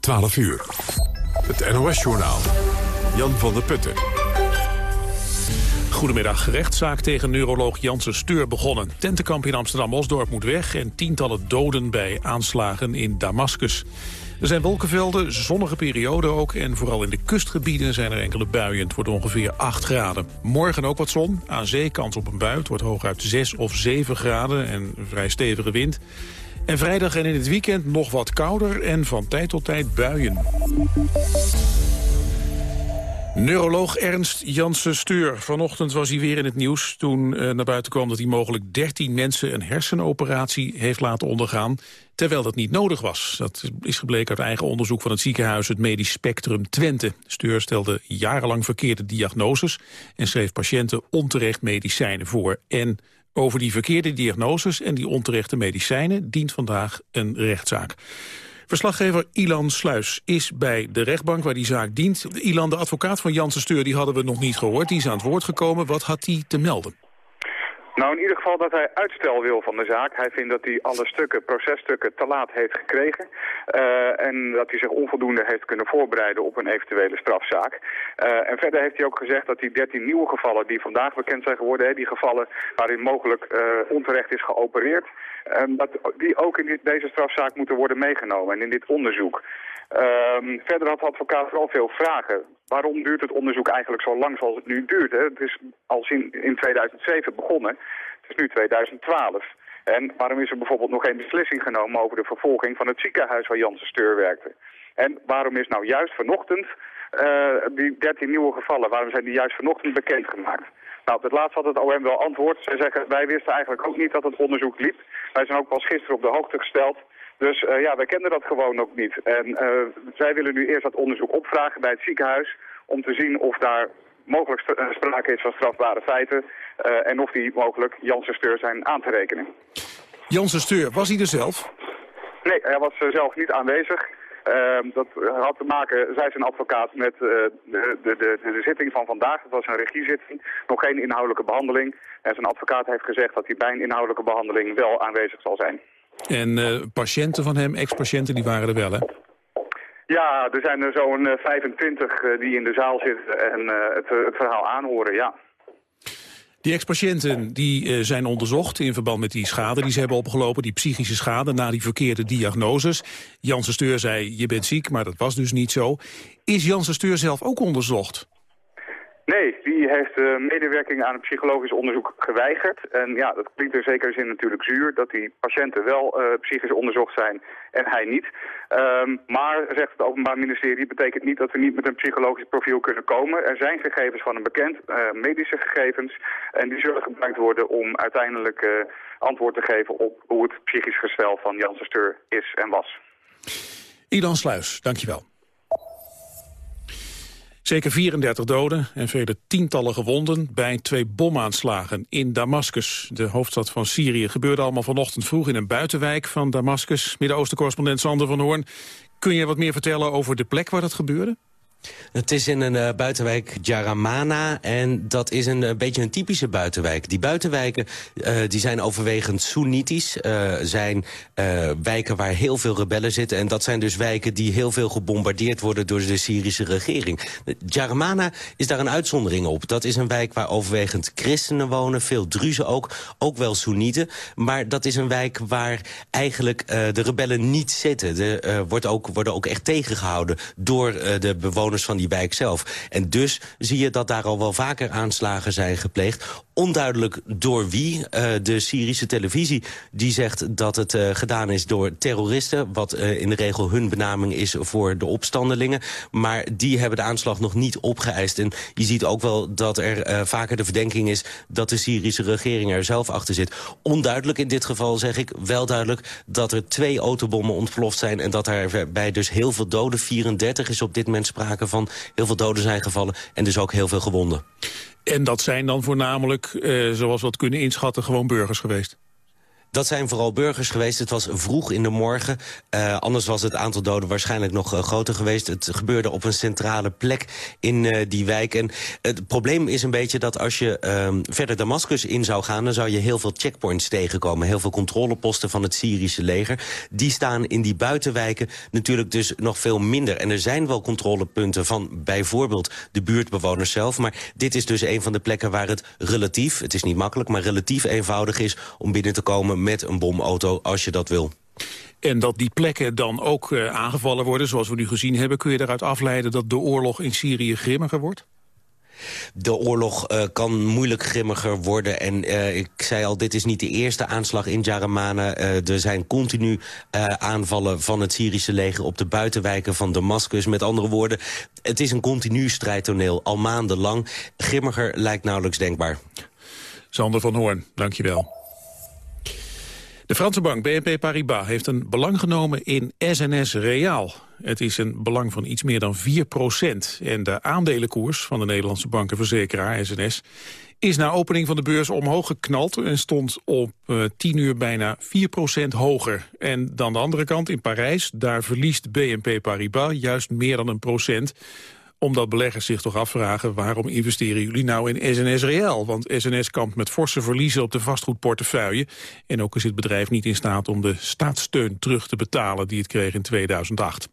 12 uur. Het NOS-journaal. Jan van der Putten. Goedemiddag. Rechtszaak tegen neuroloog Janssen Steur begonnen. Tentenkamp in Amsterdam-Osdorp moet weg... en tientallen doden bij aanslagen in Damascus. Er zijn wolkenvelden, zonnige perioden ook... en vooral in de kustgebieden zijn er enkele buien. Het wordt ongeveer 8 graden. Morgen ook wat zon, aan zee kans op een bui. Het wordt hooguit 6 of 7 graden en vrij stevige wind. En vrijdag en in het weekend nog wat kouder en van tijd tot tijd buien. Neuroloog Ernst Janssen Steur. Vanochtend was hij weer in het nieuws toen uh, naar buiten kwam... dat hij mogelijk 13 mensen een hersenoperatie heeft laten ondergaan... terwijl dat niet nodig was. Dat is gebleken uit eigen onderzoek van het ziekenhuis... het Medisch Spectrum Twente. Steur stelde jarenlang verkeerde diagnoses... en schreef patiënten onterecht medicijnen voor. En over die verkeerde diagnoses en die onterechte medicijnen... dient vandaag een rechtszaak. Verslaggever Ilan Sluis is bij de rechtbank waar die zaak dient. Ilan, de advocaat van Janssen Steur, die hadden we nog niet gehoord. Die is aan het woord gekomen. Wat had hij te melden? Nou, in ieder geval dat hij uitstel wil van de zaak. Hij vindt dat hij alle stukken, processtukken, te laat heeft gekregen. Uh, en dat hij zich onvoldoende heeft kunnen voorbereiden op een eventuele strafzaak. Uh, en verder heeft hij ook gezegd dat die 13 nieuwe gevallen die vandaag bekend zijn geworden... Hè, die gevallen waarin mogelijk uh, onterecht is geopereerd... dat die ook in deze strafzaak moeten worden meegenomen en in dit onderzoek. Um, verder had de advocaat vooral veel vragen. Waarom duurt het onderzoek eigenlijk zo lang zoals het nu duurt? Hè? Het is al in, in 2007 begonnen. Het is nu 2012. En waarom is er bijvoorbeeld nog geen beslissing genomen over de vervolging van het ziekenhuis waar Janssen Steur werkte? En waarom is nou juist vanochtend uh, die 13 nieuwe gevallen, waarom zijn die juist vanochtend bekendgemaakt? Nou, het laatst had het OM wel antwoord. Ze zeggen, wij wisten eigenlijk ook niet dat het onderzoek liep. Wij zijn ook pas gisteren op de hoogte gesteld dus uh, ja, wij kenden dat gewoon ook niet. En uh, zij willen nu eerst dat onderzoek opvragen bij het ziekenhuis... om te zien of daar mogelijk eh, sprake is van strafbare feiten... Uh, en of die mogelijk Janssen Steur zijn aan te rekenen. Janssen Steur, was hij er zelf? Nee, hij was zelf niet aanwezig. Uh, dat had te maken, zij zijn advocaat, met de, de, de, de, zitting van vandaag. Dat was een regiezitting, nog geen inhoudelijke behandeling. En zijn advocaat heeft gezegd dat hij bij een inhoudelijke behandeling wel aanwezig zal zijn. En uh, patiënten van hem, ex-patiënten, die waren er wel, hè? Ja, er zijn er zo'n 25 uh, die in de zaal zitten en het, het, verhaal aanhoren, ja. Die ex-patiënten die zijn onderzocht in verband met die schade die ze hebben opgelopen, die psychische schade na die verkeerde diagnoses. Janssen Steur zei, je bent ziek, maar dat was dus niet zo. Is Janssen Steur zelf ook onderzocht? Nee, die heeft uh, medewerking aan een psychologisch onderzoek geweigerd. En ja, dat klinkt in zekere zin natuurlijk zuur dat die patiënten wel uh, psychisch onderzocht zijn en hij niet. Um, maar, zegt het Openbaar Ministerie, betekent niet dat we niet met een psychologisch profiel kunnen komen. Er zijn gegevens van een bekend, uh, medische gegevens. En die zullen gebruikt worden om uiteindelijk antwoord te geven op hoe het psychisch gestel van Janssen Steur is en was. Ilan Sluis, dankjewel. Zeker 34 doden en vele tientallen gewonden bij twee bomaanslagen in Damascus, de hoofdstad van Syrië. Gebeurde allemaal vanochtend vroeg in een buitenwijk van Damascus. Midden-Oosten-correspondent Sander van Hoorn. Kun je wat meer vertellen over de plek waar dat gebeurde? Het is in een uh, buitenwijk Jaramana en dat is een uh, beetje een typische buitenwijk. Die buitenwijken uh, die zijn overwegend Soenitisch, zijn wijken waar heel veel rebellen zitten. En dat zijn dus wijken die heel veel gebombardeerd worden door de Syrische regering. Jaramana is daar een uitzondering op. Dat is een wijk waar overwegend christenen wonen, veel druzen ook, ook wel Soenieten. Maar dat is een wijk waar eigenlijk de rebellen niet zitten. Er ook, worden ook echt tegengehouden door de bewoners van die wijk zelf. En dus zie je dat daar al wel vaker aanslagen zijn gepleegd. Onduidelijk door wie. Uh, de Syrische televisie die zegt dat het uh, gedaan is door terroristen... wat uh, in de regel hun benaming is voor de opstandelingen. Maar die hebben de aanslag nog niet opgeëist. En je ziet ook wel dat er vaker de verdenking is... dat de Syrische regering er zelf achter zit. Onduidelijk in dit geval zeg ik wel duidelijk... dat er twee autobommen ontploft zijn... en dat er bij dus heel veel doden, 34 is op dit moment sprake van. Heel veel doden zijn gevallen en dus ook heel veel gewonden. En dat zijn dan voornamelijk, eh, zoals we het kunnen inschatten, gewoon burgers geweest? Dat zijn vooral burgers geweest. Het was vroeg in de morgen. Uh, anders was het aantal doden waarschijnlijk nog uh, groter geweest. Het gebeurde op een centrale plek in uh, die wijk. En het probleem is een beetje dat als je ehm, verder Damascus in zou gaan... dan zou je heel veel checkpoints tegenkomen. Heel veel controleposten van het Syrische leger. Die staan in die buitenwijken natuurlijk dus nog veel minder. En er zijn wel controlepunten van bijvoorbeeld de buurtbewoners zelf. Maar dit is dus een van de plekken waar het relatief... het is niet makkelijk, maar relatief eenvoudig is... om binnen te komen met een bomauto als je dat wil. En dat die plekken dan ook uh, aangevallen worden, zoals we nu gezien hebben... kun je daaruit afleiden dat de oorlog in Syrië grimmiger wordt? De oorlog uh, kan moeilijk grimmiger worden. En uh, ik zei al, dit is niet de eerste aanslag in Jaramana. Uh, er zijn continu aanvallen van het Syrische leger... op de buitenwijken van Damascus. Met andere woorden, het is een continu strijdtoneel. Al maandenlang. Grimmiger lijkt nauwelijks denkbaar. Sander van Hoorn, dankjewel. De Franse bank BNP Paribas heeft een belang genomen in SNS Reaal. Het is een belang van iets meer dan 4 procent. En de aandelenkoers van de Nederlandse bankenverzekeraar SNS... is na opening van de beurs omhoog geknald... en stond op uh, 10 uur bijna 4 procent hoger. En dan de andere kant, in Parijs, daar verliest BNP Paribas... juist meer dan een procent omdat beleggers zich toch afvragen... waarom investeren jullie nou in SNS Real? Want SNS kampt met forse verliezen op de vastgoedportefeuille. En ook is het bedrijf niet in staat om de staatssteun terug te betalen... die het kreeg in 2008.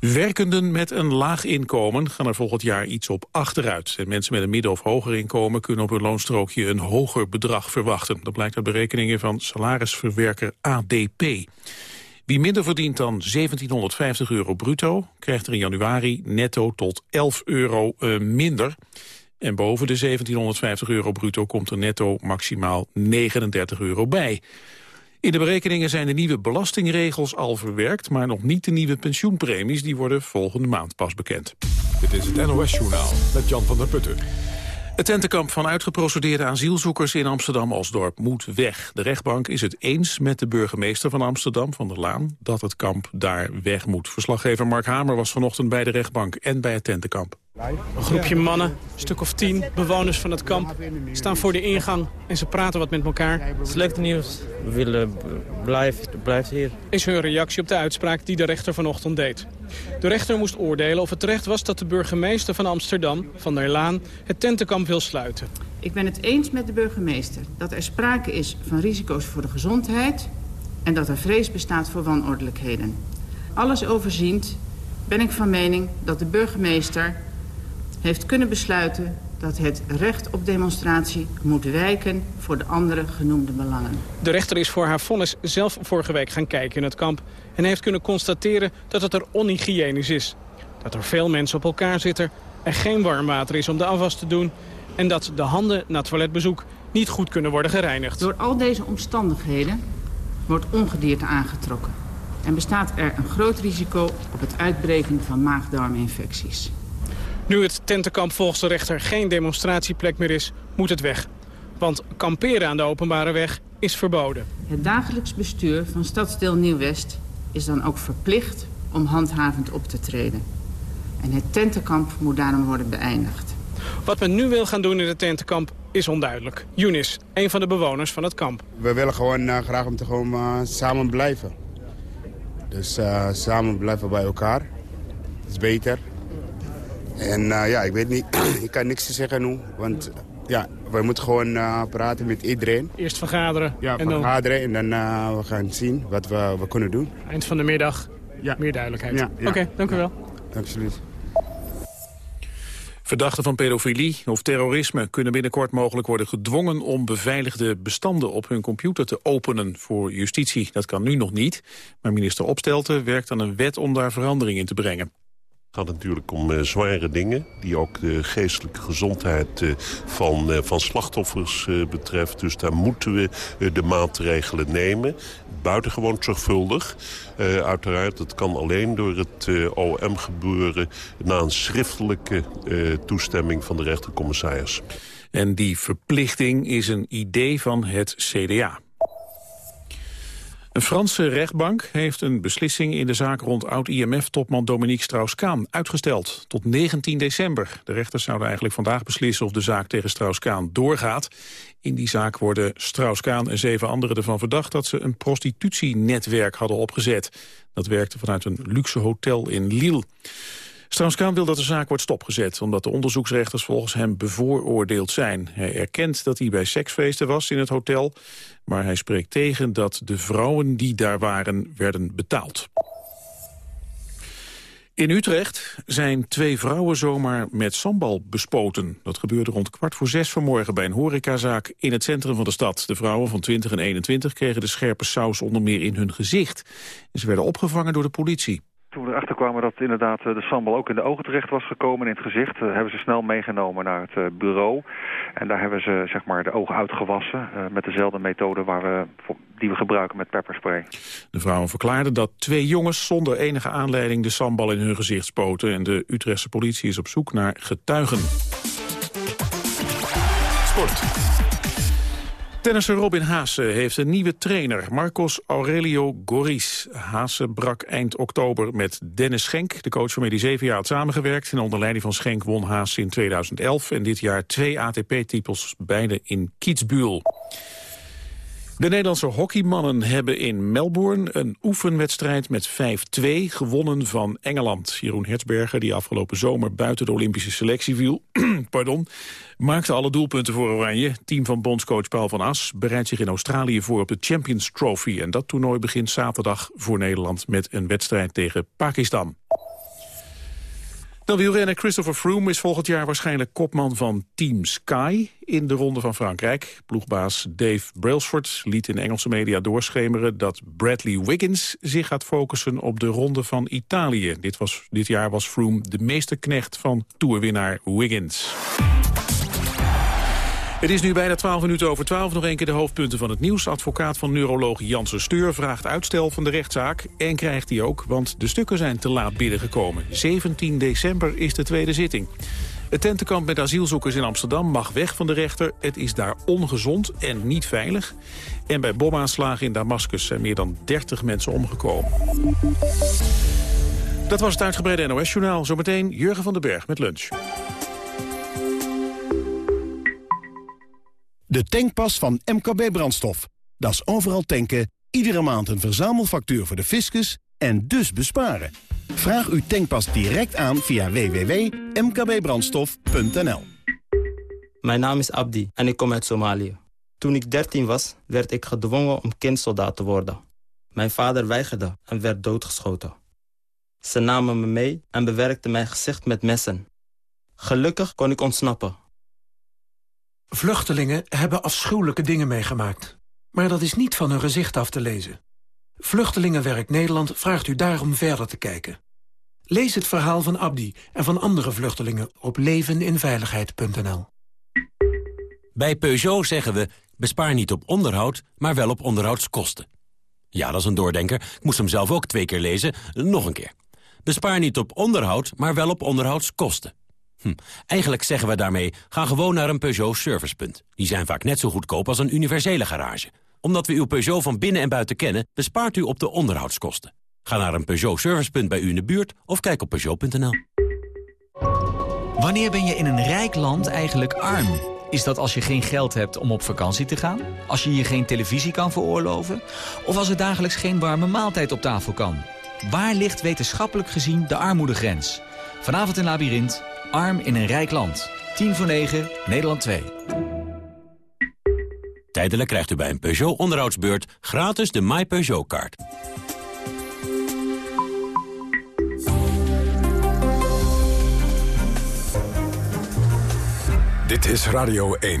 Werkenden met een laag inkomen gaan er volgend jaar iets op achteruit. En mensen met een midden- of hoger inkomen kunnen op hun loonstrookje een hoger bedrag verwachten. Dat blijkt uit berekeningen van salarisverwerker ADP. Wie minder verdient dan 1750 euro bruto... krijgt er in januari netto tot 11 euro uh, minder. En boven de 1750 euro bruto komt er netto maximaal 39 euro bij. In de berekeningen zijn de nieuwe belastingregels al verwerkt... maar nog niet de nieuwe pensioenpremies. Die worden volgende maand pas bekend. Dit is het NOS Journaal met Jan van der Putten. Het tentenkamp van uitgeprocedeerde asielzoekers in Amsterdam-Osdorp moet weg. De rechtbank is het eens met de burgemeester van Amsterdam, Van der Laan, dat het kamp daar weg moet. Verslaggever Mark Hamer was vanochtend bij de rechtbank en bij het tentenkamp. Een groepje mannen, een stuk of tien, bewoners van het kamp, staan voor de ingang en ze praten wat met elkaar. Slecht nieuws. We willen blijven, blijft hier. Is hun reactie op de uitspraak die de rechter vanochtend deed. De rechter moest oordelen of het terecht was dat de burgemeester van Amsterdam, Van der Laan, het tentenkamp wil sluiten. Ik ben het eens met de burgemeester dat er sprake is van risico's voor de gezondheid... en dat er vrees bestaat voor wanordelijkheden. Alles overziend ben ik van mening dat de burgemeester heeft kunnen besluiten dat het recht op demonstratie moet wijken voor de andere genoemde belangen. De rechter is voor haar vonnis zelf vorige week gaan kijken in het kamp... en heeft kunnen constateren dat het er onhygiënisch is. Dat er veel mensen op elkaar zitten, er geen warm water is om de afwas te doen... en dat de handen na toiletbezoek niet goed kunnen worden gereinigd. Door al deze omstandigheden wordt ongedierte aangetrokken... en bestaat er een groot risico op het uitbreken van maagdarminfecties. Nu het tentenkamp volgens de rechter geen demonstratieplek meer is, moet het weg. Want kamperen aan de openbare weg is verboden. Het dagelijks bestuur van stadsdeel Nieuw-West is dan ook verplicht om handhavend op te treden. En het tentenkamp moet daarom worden beëindigd. Wat men nu wil gaan doen in het tentenkamp is onduidelijk. Yunis, een van de bewoners van het kamp. We willen gewoon uh, graag om te gewoon uh, samen blijven. Dus uh, samen blijven bij elkaar. Dat is beter. En uh, ja, ik weet niet, ik kan niks te zeggen nu, want ja, we moeten gewoon uh, praten met iedereen. Eerst vergaderen. Ja, en vergaderen dan... en dan uh, we gaan zien wat we, we kunnen doen. Eind van de middag, ja. meer duidelijkheid. Ja, ja. Oké, okay, dank u wel. Absoluut. Verdachten van pedofilie of terrorisme kunnen binnenkort mogelijk worden gedwongen om beveiligde bestanden op hun computer te openen voor justitie. Dat kan nu nog niet, maar minister Opstelten werkt aan een wet om daar verandering in te brengen. Het gaat natuurlijk om uh, zware dingen die ook de geestelijke gezondheid uh, van, uh, van slachtoffers betreft. Dus daar moeten we de maatregelen nemen. Buitengewoon zorgvuldig. uiteraard, dat kan alleen door het OM gebeuren na een schriftelijke toestemming van de rechtercommissaris. En die verplichting is een idee van het CDA. Een Franse rechtbank heeft een beslissing in de zaak rond oud-IMF-topman Dominique Strauss-Kaan uitgesteld tot 19 december. De rechters zouden eigenlijk vandaag beslissen of de zaak tegen Strauss-Kaan doorgaat. In die zaak worden Strauss-Kaan en zeven anderen ervan verdacht dat ze een prostitutienetwerk hadden opgezet. Dat werkte vanuit een luxe hotel in Lille. Strauss-Kaan wil dat de zaak wordt stopgezet... omdat de onderzoeksrechters volgens hem bevooroordeeld zijn. Hij erkent dat hij bij seksfeesten was in het hotel... maar hij spreekt tegen dat de vrouwen die daar waren werden betaald. In Utrecht zijn twee vrouwen zomaar met sambal bespoten. Dat gebeurde rond kwart voor zes vanmorgen bij een horecazaak in het centrum van de stad. De vrouwen van 20 en 21 kregen de scherpe saus onder meer in hun gezicht. En ze werden opgevangen door de politie. Toen we erachter kwamen dat inderdaad eh, de sambal ook in de ogen terecht was gekomen in het gezicht, uh, hebben ze snel meegenomen naar het uh, bureau. En daar hebben ze zeg maar de ogen uitgewassen met dezelfde methode waar we, die we gebruiken met pepperspray. De vrouwen verklaarden dat twee jongens zonder enige aanleiding de sambal in hun gezicht spoten. En de Utrechtse politie is op zoek naar getuigen. Sport. Tennisser Robin Haase heeft een nieuwe trainer, Marcos Aurelio Goris. Haase brak eind oktober met Dennis Schenk, de coach waarmee hij zeven jaar had samengewerkt. En onder leiding van Schenk won Haase in 2011 en dit jaar twee ATP-titels, beide in Kitzbühel. De Nederlandse hockeymannen hebben in Melbourne een oefenwedstrijd met 5-2 gewonnen van Engeland. Jeroen Hertzberger, die afgelopen zomer buiten de Olympische selectie viel, pardon, maakte alle doelpunten voor Oranje. Team van bondscoach Paul van As bereidt zich in Australië voor op de Champions Trophy. En dat toernooi begint zaterdag voor Nederland met een wedstrijd tegen Pakistan. Dan wielrenner Christopher Froome is volgend jaar waarschijnlijk kopman van Team Sky in de Ronde van Frankrijk. Ploegbaas Dave Brailsford liet in Engelse media doorschemeren dat Bradley Wiggins zich gaat focussen op de Ronde van Italië. Dit, was, dit jaar was Froome de meesterknecht van toerwinnaar Wiggins. Het is nu bijna 12 minuten over 12. Nog een keer de hoofdpunten van het nieuws. Advocaat van neuroloog Janssen Steur vraagt uitstel van de rechtszaak. En krijgt hij ook, want de stukken zijn te laat binnengekomen. 17 december is de tweede zitting. Het tentenkamp met asielzoekers in Amsterdam mag weg van de rechter. Het is daar ongezond en niet veilig. En bij bomaanslagen in Damascus zijn meer dan 30 mensen omgekomen. Dat was het uitgebreide NOS-journaal. Zometeen Jurgen van den Berg met lunch. De tankpas van MKB Brandstof. Dat is overal tanken, iedere maand een verzamelfactuur voor de fiscus en dus besparen. Vraag uw tankpas direct aan via www.mkbbrandstof.nl Mijn naam is Abdi en ik kom uit Somalië. Toen ik 13 was, werd ik gedwongen om kindsoldaat te worden. Mijn vader weigerde en werd doodgeschoten. Ze namen me mee en bewerkten mijn gezicht met messen. Gelukkig kon ik ontsnappen. Vluchtelingen hebben afschuwelijke dingen meegemaakt. Maar dat is niet van hun gezicht af te lezen. Vluchtelingenwerk Nederland vraagt u daarom verder te kijken. Lees het verhaal van Abdi en van andere vluchtelingen op leveninveiligheid.nl. Bij Peugeot zeggen we, bespaar niet op onderhoud, maar wel op onderhoudskosten. Ja, dat is een doordenker. Ik moest hem zelf ook twee keer lezen. Nog een keer. Bespaar niet op onderhoud, maar wel op onderhoudskosten. Hm. Eigenlijk zeggen we daarmee, ga gewoon naar een Peugeot servicepunt. Die zijn vaak net zo goedkoop als een universele garage. Omdat we uw Peugeot van binnen en buiten kennen, bespaart u op de onderhoudskosten. Ga naar een Peugeot servicepunt bij u in de buurt of kijk op Peugeot.nl. Wanneer ben je in een rijk land eigenlijk arm? Is dat als je geen geld hebt om op vakantie te gaan? Als je je geen televisie kan veroorloven? Of als er dagelijks geen warme maaltijd op tafel kan? Waar ligt wetenschappelijk gezien de armoedegrens? Vanavond in Labyrinth Arm in een rijk land. 10 voor 9, Nederland 2. Tijdelijk krijgt u bij een Peugeot onderhoudsbeurt gratis de My Peugeot-kaart. Dit is Radio 1.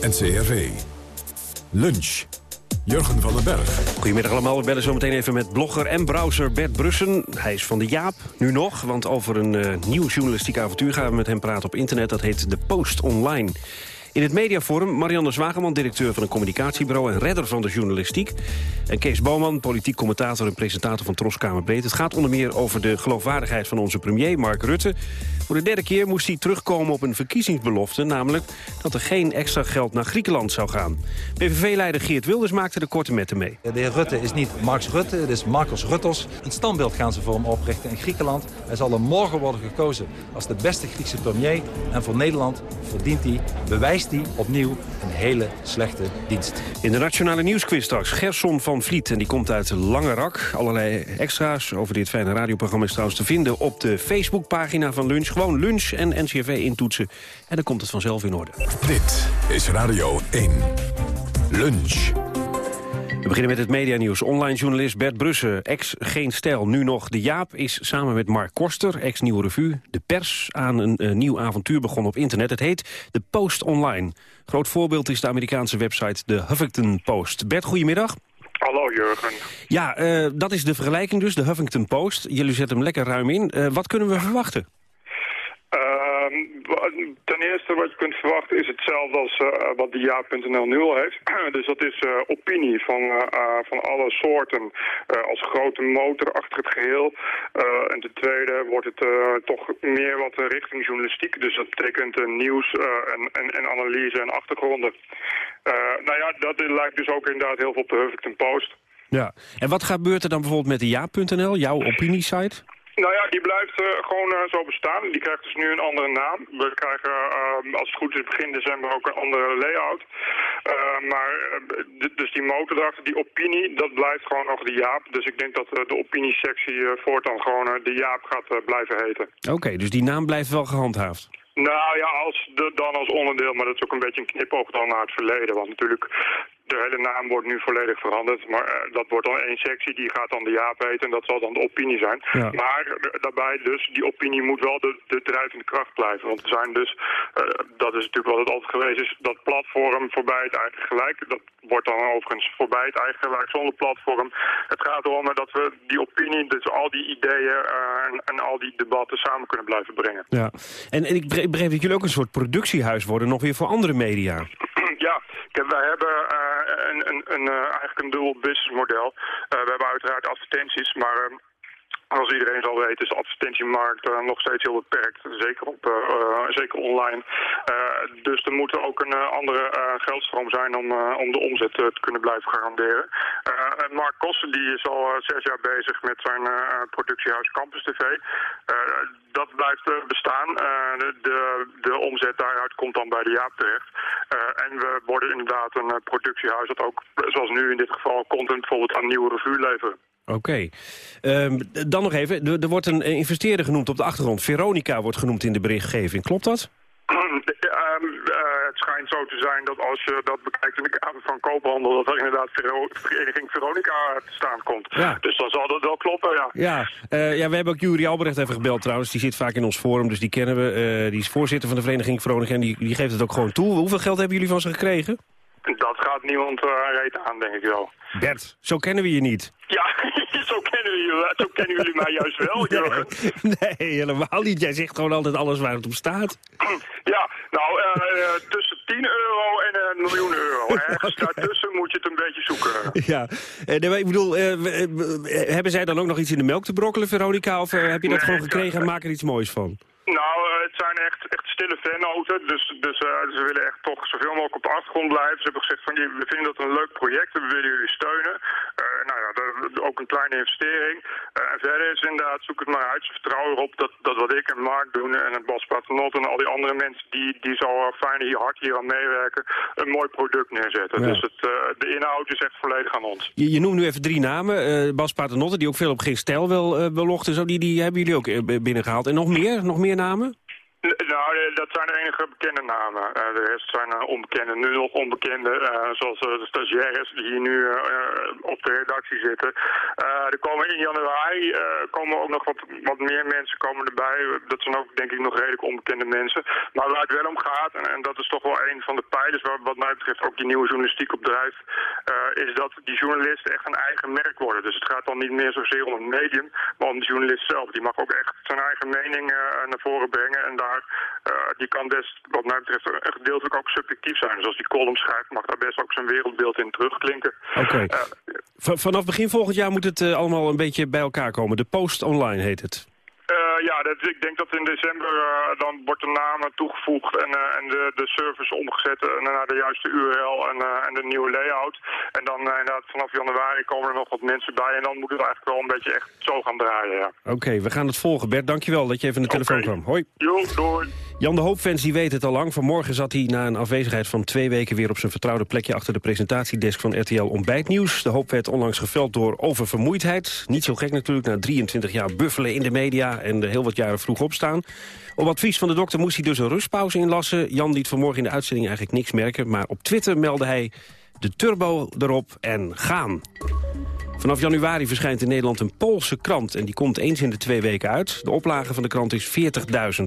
NCRV. Lunch. Jurgen van den Berg. Goedemiddag allemaal. We bellen zo meteen even met blogger en browser Bert Brussen. Hij is van de Jaap, nu nog. Want over een uh, nieuw journalistiek avontuur gaan we met hem praten op internet. Dat heet De Post Online. In het mediaforum Marianne Zwageman, directeur van een communicatiebureau... en redder van de journalistiek. En Kees Bouwman, politiek commentator en presentator van Troskamer Breed. Het gaat onder meer over de geloofwaardigheid van onze premier Mark Rutte. Voor de derde keer moest hij terugkomen op een verkiezingsbelofte... namelijk dat er geen extra geld naar Griekenland zou gaan. PVV-leider Geert Wilders maakte de korte metten mee. De heer Rutte is niet Max Rutte, het is Marcos Ruttos. Een standbeeld gaan ze voor hem oprichten in Griekenland. Hij zal er morgen worden gekozen als de beste Griekse premier. En voor Nederland verdient hij, bewijst hij opnieuw een hele slechte dienst. In de Nationale Nieuwsquiz straks Gerson van Vliet. En die komt uit Langerak. Allerlei extra's over dit fijne radioprogramma is trouwens te vinden... op de Facebookpagina van Lunch. Gewoon Lunch en NCRV intoetsen. En dan komt het vanzelf in orde. Dit is Radio 1. Lunch. We beginnen met het medianieuws. Online journalist Bert Brussen, ex Geen Stijl, nu nog De Jaap... is samen met Mark Koster, ex Nieuwe Revue... de pers aan een eh, nieuw avontuur begonnen op internet. Het heet The Post Online. Groot voorbeeld is de Amerikaanse website The Huffington Post. Bert, goedemiddag. Hallo Jurgen. Ja, eh, dat is de vergelijking dus, de Huffington Post. Jullie zetten hem lekker ruim in. Eh, wat kunnen we verwachten? Eerste wat je kunt verwachten is hetzelfde als eh, wat dia.nl nu al heeft. dus dat is eh, opinie van, eh, van alle soorten als grote motor achter het geheel. Eh, en ten tweede wordt het toch meer wat richting journalistiek. Dus dat betekent nieuws en, en, en analyse en achtergronden. Nou ja, dat lijkt dus ook inderdaad heel veel op de Huffington Post. Ja. En wat gebeurt er dan bijvoorbeeld met de Ja.nl, jouw opiniesite? Nou ja, die blijft eh, gewoon eh, zo bestaan. Die krijgt dus nu een andere naam. We krijgen, eh, als het goed is, begin december ook een andere layout. Maar, dus die motor daarachter, die opinie, dat blijft gewoon nog de Jaap. Dus ik denk dat de opiniesectie voortaan gewoon de Jaap gaat blijven heten. Oké, dus die naam blijft wel gehandhaafd. Nou ja, als de, dan als onderdeel, maar dat is ook een beetje een knipoog dan naar het verleden. Want natuurlijk, de hele naam wordt nu volledig veranderd. Maar eh, dat wordt dan één sectie, die gaat dan de Jaap heten en dat zal dan de opinie zijn. Ja. Maar eh, daarbij dus, die opinie moet wel de, de drijvende kracht blijven. Want er zijn dus, eh, dat is natuurlijk wat het altijd geweest is, dat platform voorbij het eigen gelijk. Dat wordt dan overigens voorbij het eigen gelijk zonder platform. Het gaat erom dat we die opinie, dus al die ideeën en, en al die debatten samen kunnen blijven brengen. Ja. En, en ik begreep dat jullie ook een soort productiehuis worden, nog weer voor andere media. Ja, wij hebben eh, een, een, een, eh, eigenlijk een dubbel businessmodel. Eh, we hebben uiteraard advertenties, maar eh, als iedereen zal weten is de advertentiemarkt eh, nog steeds heel beperkt. Zeker, op, eh, eh, zeker online. Dus er moet ook een andere geldstroom zijn om, om de omzet te kunnen blijven garanderen. En Mark Kossen die is al zes jaar bezig met zijn eh, productiehuis Campus TV. Dat blijft bestaan. De, de, omzet daaruit komt dan bij de Jaap terecht. En we worden inderdaad een eh, productiehuis dat ook, zoals nu in dit geval, content bijvoorbeeld aan nieuwe revue leveren. Oké. Ehm, dan nog even, er, er wordt een investeerder genoemd op de achtergrond. Veronica wordt genoemd in de berichtgeving. Klopt dat? Ehm, eh, het schijnt zo te zijn dat als je dat bekijkt in de Kamer van Koophandel... dat er inderdaad Vero Vereniging Veronica te staan komt. Ja. Dus dan zal dat wel kloppen, ja. Ja, eh, ja, we hebben ook Juri Albrecht even gebeld trouwens. Die zit vaak in ons forum, dus die kennen we. Eh, die is voorzitter van de Vereniging Veronica en die, die geeft het ook gewoon toe. Hoeveel geld hebben jullie van ze gekregen? Dat gaat niemand uh, reet aan, denk ik wel. Bert, zo kennen we je niet. Ja, zo kennen, jullie, zo kennen jullie mij juist wel, Jurgen. Nee, helemaal niet. Jij zegt gewoon altijd alles waar het op staat. Ja, nou, uh, uh, tussen 10 euro en een miljoen euro. Ergens daartussen moet je het een beetje zoeken. Ja, uh, ik bedoel, hebben zij dan ook nog iets in de melk te brokkelen, Veronica? Of heb je dat nee, gewoon gekregen en maak er iets moois van? Nou, het zijn echt, echt stille fannoten, dus, dus ze willen echt toch zoveel mogelijk op de achtergrond blijven. Ze hebben gezegd van, we vinden dat een leuk project en we willen jullie steunen. nou ja, dat, ook een kleine investering. en verder is inderdaad, zoek het maar uit. Ze vertrouwen erop dat, dat wat ik en Mark doen en Bas Paternot en al die andere mensen die, die zo fijn hier hard hier aan meewerken, een mooi product neerzetten. Ja. Dus het, de inhoud is echt volledig aan ons. Je, je noemt nu even drie namen. Bas Paternotte, die ook veel op geen stijl wel uh, belocht en zo, die, die hebben jullie ook binnengehaald. En nog meer? Nog meer namen? Nou, dat zijn de enige bekende namen. Uh, de rest zijn uh, onbekende, nu nog onbekende. Zoals de stagiaires die hier nu op de redactie zitten. er komen in januari komen ook nog wat, wat meer mensen komen erbij. Dat zijn ook denk ik nog redelijk onbekende mensen. Maar waar het wel om gaat, en, en dat is toch wel een van de pijlers waar wat mij betreft ook die nieuwe journalistiek op drijft, is dat die journalisten echt een eigen merk worden. Dus het gaat dan niet meer zozeer om het medium, maar om de journalist zelf. Die mag ook echt zijn eigen mening naar voren brengen en daar uh, die kan best, wat mij betreft, gedeeltelijk ook subjectief zijn. Dus als die column schrijft, mag daar best ook zijn wereldbeeld in terugklinken. Oké. Okay. Uh, vanaf begin volgend jaar moet het uh, allemaal een beetje bij elkaar komen. De Post Online heet het. Ja, dat, ik denk dat in december uh, dan wordt de naam toegevoegd en, uh, en de, de service omgezet naar de juiste URL en, en de nieuwe layout. En dan inderdaad vanaf januari komen er nog wat mensen bij en dan moet het eigenlijk wel een beetje echt zo gaan draaien, ja. Oké, we gaan het volgen. Bert, dankjewel dat je even in de telefoon kwam. Hoi. Jo, doei. Jan de Hoopfans die weet het al lang. Vanmorgen zat hij na een afwezigheid van twee weken weer op zijn vertrouwde plekje achter de presentatiedesk van RTL Ontbijtnieuws. De hoop werd onlangs geveld door oververmoeidheid. Niet zo gek natuurlijk, na 23 jaar buffelen in de media en heel wat jaren vroeg opstaan. Op advies van de dokter moest hij dus een rustpauze inlassen. Jan liet vanmorgen in de uitzending eigenlijk niks merken, maar op Twitter meldde hij de turbo erop en gaan. Vanaf januari verschijnt in Nederland een Poolse krant... en die komt eens in de twee weken uit. De oplage van de krant is 40.000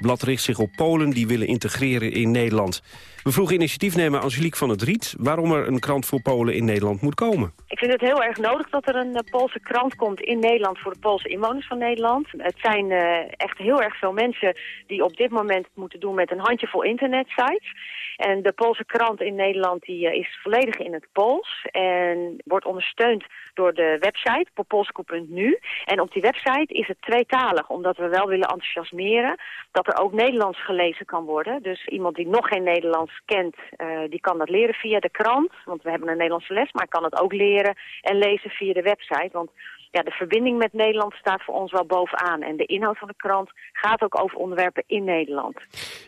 blad richt zich op Polen die willen integreren in Nederland. We vroegen initiatiefnemer Angelique van het Riet... waarom er een krant voor Polen in Nederland moet komen. Ik vind het heel erg nodig dat er een uh, Poolse krant komt in Nederland... voor de Poolse inwoners van Nederland. Het zijn uh, echt heel erg veel mensen die op dit moment moeten doen... met een handjevol internetsites. En de Poolse krant in Nederland die, uh, is volledig in het Pools... en wordt ondersteund door de website popolsko.nu. En op die website is het tweetalig, omdat we wel willen enthousiasmeren... dat er ook Nederlands gelezen kan worden. Dus iemand die nog geen Nederlands kent, uh, die kan dat leren via de krant. Want we hebben een Nederlandse les, maar kan het ook leren en lezen via de website. Want ja, de verbinding met Nederland staat voor ons wel bovenaan. En de inhoud van de krant gaat ook over onderwerpen in Nederland.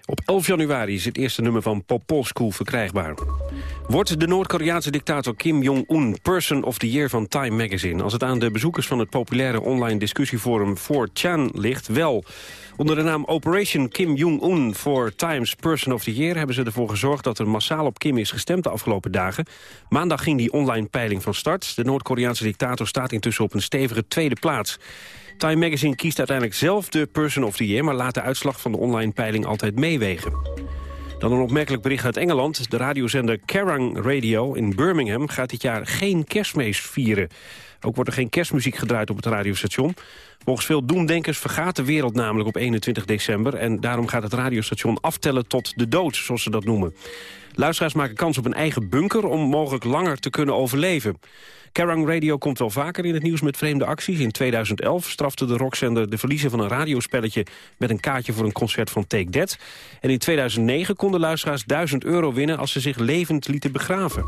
Op 11 januari is het eerste nummer van Popol School verkrijgbaar. Wordt de Noord-Koreaanse dictator Kim Jong-un Person of the Year van Time Magazine... als het aan de bezoekers van het populaire online discussieforum 4chan ligt? Wel. Onder de naam Operation Kim Jong-un for Times Person of the Year... hebben ze ervoor gezorgd dat er massaal op Kim is gestemd de afgelopen dagen. Maandag ging die online peiling van start. De Noord-Koreaanse dictator staat intussen op een stevige tweede plaats. Time Magazine kiest uiteindelijk zelf de Person of the Year... maar laat de uitslag van de online peiling altijd meewegen. Dan een opmerkelijk bericht uit Engeland. De radiozender Kerrang Radio in Birmingham gaat dit jaar geen kerstmees vieren. Ook wordt er geen kerstmuziek gedraaid op het radiostation. Volgens veel doemdenkers vergaat de wereld namelijk op 21 december... en daarom gaat het radiostation aftellen tot de dood, zoals ze dat noemen. Luisteraars maken kans op een eigen bunker om mogelijk langer te kunnen overleven. Kerrang Radio komt wel vaker in het nieuws met vreemde acties. In 2011 strafte de rockzender de verliezen van een radiospelletje... met een kaartje voor een concert van Take That. En in 2009 konden luisteraars 1000 euro winnen... als ze zich levend lieten begraven.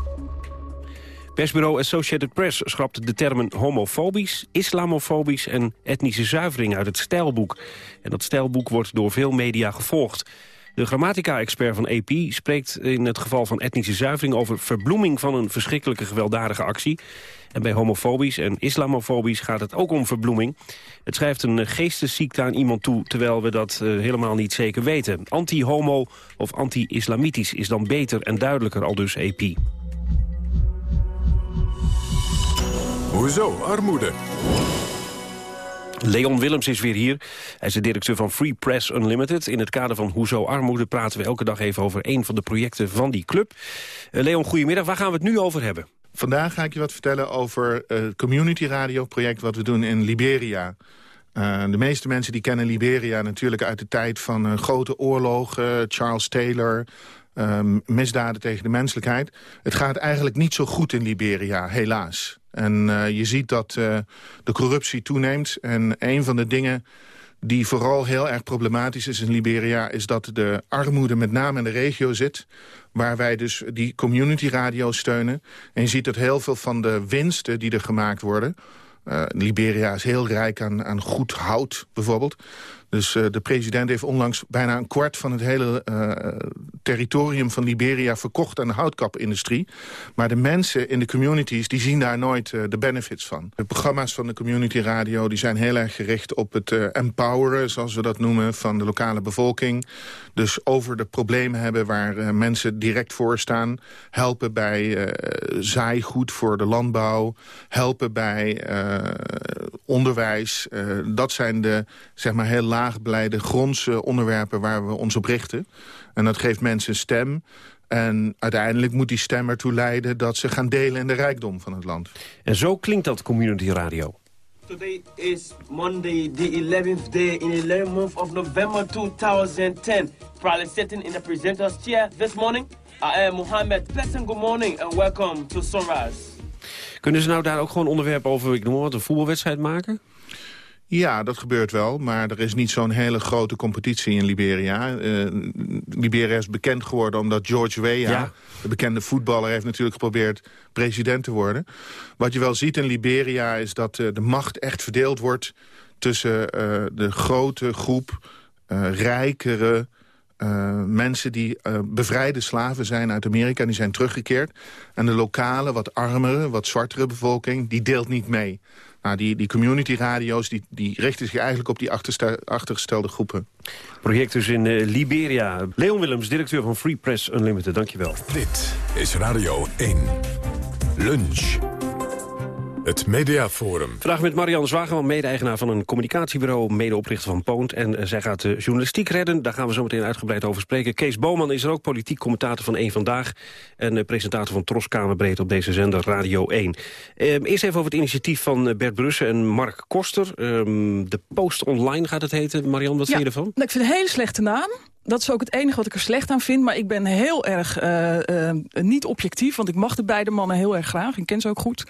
Persbureau Associated Press schrapt de termen homofobisch, islamofobisch en etnische zuivering uit het stijlboek. En dat stijlboek wordt door veel media gevolgd. De grammatica-expert van AP spreekt in het geval van etnische zuivering... over verbloeming van een verschrikkelijke gewelddadige actie. En bij homofobisch en islamofobisch gaat het ook om verbloeming. Het schrijft een geestesziekte aan iemand toe... terwijl we dat uh, helemaal niet zeker weten. Anti-homo of anti-islamitisch is dan beter en duidelijker, al dus AP. Hoezo armoede? Leon Willems is weer hier. Hij is de directeur van Free Press Unlimited. In het kader van Hoezo Armoede praten we elke dag even over een van de projecten van die club. Uh, Leon, goedemiddag. Waar gaan we het nu over hebben? Vandaag ga ik je wat vertellen over uh, het Community Radio project wat we doen in Liberia. Uh, de meeste mensen die kennen Liberia natuurlijk uit de tijd van uh, grote oorlogen. Charles Taylor, um, misdaden tegen de menselijkheid. Het gaat eigenlijk niet zo goed in Liberia, helaas. En uh, je ziet dat uh, de corruptie toeneemt. En een van de dingen die vooral heel erg problematisch is in Liberia... is dat de armoede met name in de regio zit... waar wij dus die community radio steunen. En je ziet dat heel veel van de winsten die er gemaakt worden... Uh, Liberia is heel rijk aan, aan goed hout, bijvoorbeeld. Dus uh, de president heeft onlangs bijna een kwart van het hele uh, territorium van Liberia verkocht aan de houtkapindustrie. Maar de mensen in de communities die zien daar nooit uh, de benefits van. De programma's van de community radio die zijn heel erg gericht op het empoweren, zoals we dat noemen, van de lokale bevolking. Dus over de problemen hebben waar mensen direct voor staan. Helpen bij zaaigoed voor de landbouw. Helpen bij onderwijs. dat zijn de zeg maar heel laagbeleide grondse onderwerpen waar we ons op richten. En dat geeft mensen een stem. En uiteindelijk moet die stem ertoe leiden dat ze gaan delen in de rijkdom van het land. En zo klinkt dat community radio. Today is Monday, the 11th day in the 11th month of November 2010. Proudly sitting in the presenter's chair this morning. I am Mohammed. Pleasant good morning and welcome to Sunrise. Kunnen ze nou daar ook gewoon onderwerpen over, ik noem maar wat, een voetbalwedstrijd maken? Ja, dat gebeurt wel, maar er is niet zo'n hele grote competitie in Liberia. Uh, Liberia is bekend geworden omdat George Weah, de bekende voetballer... heeft natuurlijk geprobeerd president te worden. Wat je wel ziet in Liberia is dat uh, de macht echt verdeeld wordt... tussen uh, de grote groep rijkere mensen die bevrijde slaven zijn uit Amerika... en die zijn teruggekeerd. En de lokale, wat armere, wat zwartere bevolking... die deelt niet mee. Nou, die, die community radio's die, die richten zich eigenlijk op die achtergestelde groepen. Project dus in uh, Liberia. Leon Willems, directeur van Free Press Unlimited. Dankjewel. Dit is Radio 1. Lunch. Het Mediaforum. Vandaag met Marianne Zwageman, mede-eigenaar van een communicatiebureau... medeoprichter van Poont. En uh, zij gaat de journalistiek redden. Daar gaan we zo meteen uitgebreid over spreken. Kees Boman is er ook, politiek commentator van Eén Vandaag... en uh, presentator van Troskamerbreed op deze zender Radio 1. Uh, ehm, eerst even over het initiatief van eh, Bert Brussen en Mark Koster. Ehm, de Post Online gaat het heten. Marianne, wat ja, vind je ervan? Nou, ik vind het een hele slechte naam dat is ook het enige wat ik er slecht aan vind. Maar ik ben heel erg uh, uh, niet objectief. Want ik mag de beide mannen heel erg graag. Ik ken ze ook goed.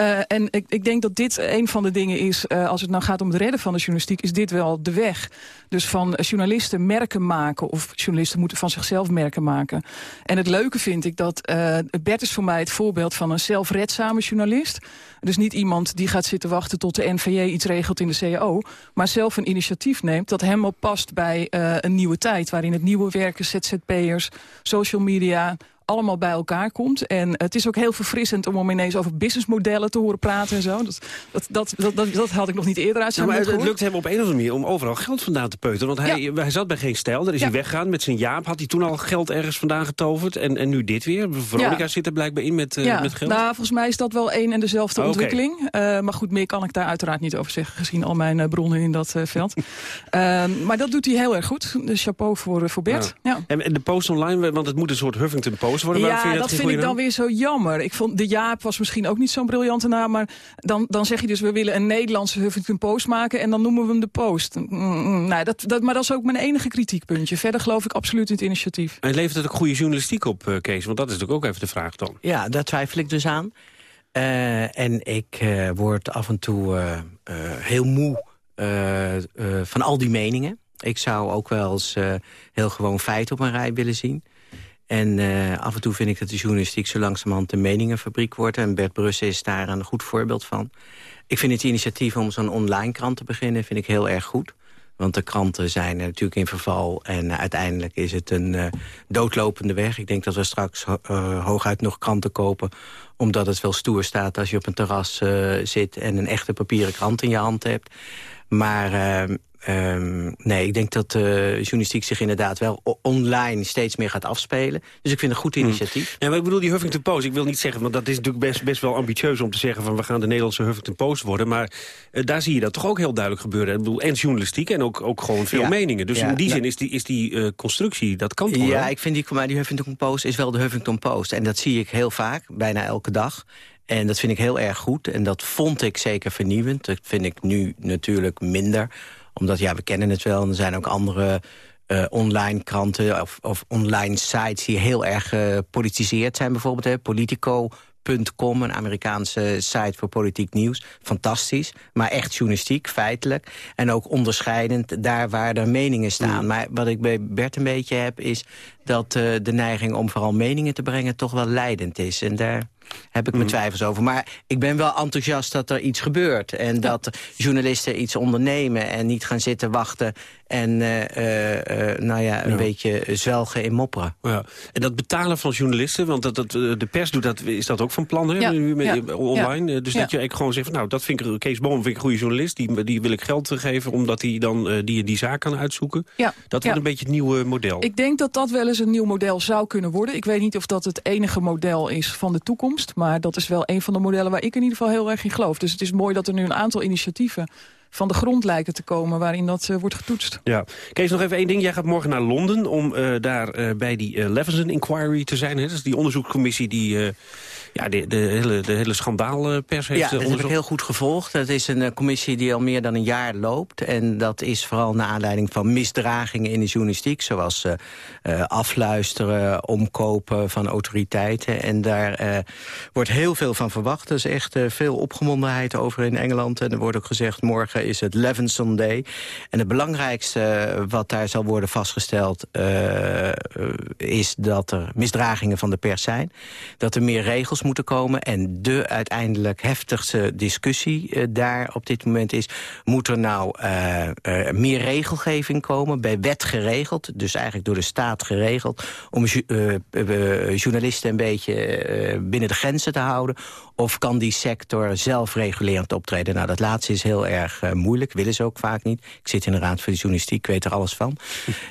Uh, en ik, ik, denk dat dit een van de dingen is, uh, als het nou gaat om het redden van de journalistiek, is dit wel de weg. Dus van journalisten merken maken, of journalisten moeten van zichzelf merken maken. En het leuke vind ik dat, uh, Bert is voor mij het voorbeeld van een zelfredzame journalist. Dus niet iemand die gaat zitten wachten tot de NVJ iets regelt in de CAO, maar zelf een initiatief neemt dat op past bij een nieuwe tijd, waarin het nieuwe werken, ZZP'ers, social media, allemaal bij elkaar komt. En het is ook heel verfrissend om om ineens over businessmodellen te horen praten en zo. Dat, dat, dat, dat, dat had ik nog niet eerder uit zijn ja, maar het, lukt hem op een of andere manier om overal geld vandaan te peuteren. Want hij, ja. hij zat bij geen stijl, daar is ja. hij weggegaan met zijn Jaap. Had hij toen al geld ergens vandaan getoverd? En, en nu dit weer? Veronica zit er blijkbaar in met, uh, met geld? Nou, volgens mij is dat wel één en dezelfde Oh, ontwikkeling. Uh, maar goed, meer kan ik daar uiteraard niet over zeggen... gezien al mijn uh, bronnen in dat veld. Ehm, maar dat doet hij heel erg goed. Dus chapeau voor, voor Bert. Ja. En, en de Post Online, want het moet een soort Huffington Post worden. Ja, vind dat vind ik dan weer zo jammer. Ik vond de Jaap was misschien ook niet zo'n briljante naam, maar dan, dan zeg je dus we willen een Nederlandse Huffington Post maken en dan noemen we hem de Post. Mm, mm, nou, dat, dat, maar dat is ook mijn enige kritiekpuntje. Verder geloof ik absoluut in het initiatief. En levert het ook goede journalistiek op, uh, Kees? Want dat is natuurlijk ook even de vraag dan. Ja, daar twijfel ik dus aan. Uh, en ik uh, word af en toe heel moe van al die meningen. Ik zou ook wel eens heel gewoon feiten op een rij willen zien. En uh, af en toe vind ik dat de journalistiek zo langzamerhand een meningenfabriek wordt. En Bert Brussen is daar een goed voorbeeld van. Ik vind het initiatief om zo'n online krant te beginnen vind ik heel erg goed. Want de kranten zijn natuurlijk in verval. En uiteindelijk is het een uh, doodlopende weg. Ik denk dat we straks uh, hooguit nog kranten kopen. Omdat het wel stoer staat als je op een terras zit... en een echte papieren krant in je hand hebt. Maar Um, nee, ik denk dat de uh, journalistiek zich inderdaad wel online steeds meer gaat afspelen. Dus ik vind het een goed initiatief. Hmm. Ja, maar ik bedoel die Huffington Post. Ik wil niet zeggen, want dat is natuurlijk best, best wel ambitieus om te zeggen... van we gaan de Nederlandse Huffington Post worden. Maar uh, daar zie je dat toch ook heel duidelijk gebeuren. Ik bedoel, en journalistiek en ook, ook gewoon veel ja. meningen. Dus ja. in die nou, zin is die, is die uh, constructie, dat kan toch Ja, wel? ik vind die, mij die Huffington Post is wel de Huffington Post. En dat zie ik heel vaak, bijna elke dag. En dat vind ik heel erg goed. En dat vond ik zeker vernieuwend. Dat vind ik nu natuurlijk minder omdat, ja, we kennen het wel. En er zijn ook andere uh, online kranten of, of, online sites... die heel erg gepolitiseerd zijn. Bijvoorbeeld hè, Politico.com, een Amerikaanse site voor politiek nieuws. Fantastisch, maar echt journalistiek, feitelijk. En ook onderscheidend daar waar er meningen staan. Mm. Maar wat ik bij Bert een beetje heb, is dat uh, de neiging om vooral meningen te brengen... toch wel leidend is. En daar heb ik mijn mm. twijfels over. Maar ik ben wel enthousiast dat er iets gebeurt. En ja. dat journalisten iets ondernemen en niet gaan zitten wachten... en uh, uh, nou ja, een ja. beetje zwelgen in mopperen. Ja. En dat betalen van journalisten, want dat, dat, de pers doet dat, is dat ook van plan, hè? Ja. Nu met, online. Dus dat je eigenlijk gewoon zegt, van, nou, dat vind ik, Kees Boom vind ik een goede journalist. Die, die wil ik geld geven, omdat hij dan die, die zaak kan uitzoeken. Ja. Dat wordt een beetje het nieuwe model. Ik denk dat dat wel eens een nieuw model zou kunnen worden. Ik weet niet of dat het enige model is van de toekomst. Maar dat is wel een van de modellen waar ik in ieder geval heel erg in geloof. Dus het is mooi dat er nu een aantal initiatieven van de grond lijken te komen... waarin dat uh, wordt getoetst. Ja. Kees, nog even één ding. Jij gaat morgen naar Londen om uh, daar uh, bij die Leveson Inquiry te zijn. Hè? Dat is die onderzoekscommissie die Ja, de, de hele, de hele schandaalpers heeft Ja, dat heb ik heel goed gevolgd. Het is een eh, commissie die al meer dan een jaar loopt. En dat is vooral naar aanleiding van misdragingen in de journalistiek... zoals eh, eh, afluisteren, omkopen van autoriteiten. En daar eh, wordt heel veel van verwacht. Er is echt eh, veel opgemondenheid over in Engeland. En er wordt ook gezegd, morgen is het Levinson Day. En het belangrijkste eh, wat daar zal worden vastgesteld... eh, eh, is dat er misdragingen van de pers zijn. Dat er meer regels moeten komen. En de uiteindelijk heftigste discussie eh, daar op dit moment is... moet er nou eh, meer regelgeving komen, bij wet geregeld... dus eigenlijk door de staat geregeld... om eh, journalisten een beetje binnen de grenzen te houden... of kan die sector zelfregulerend optreden? Nou, dat laatste is heel erg eh, moeilijk, willen ze ook vaak niet. Ik zit in de Raad voor de Journalistiek, ik weet er alles van.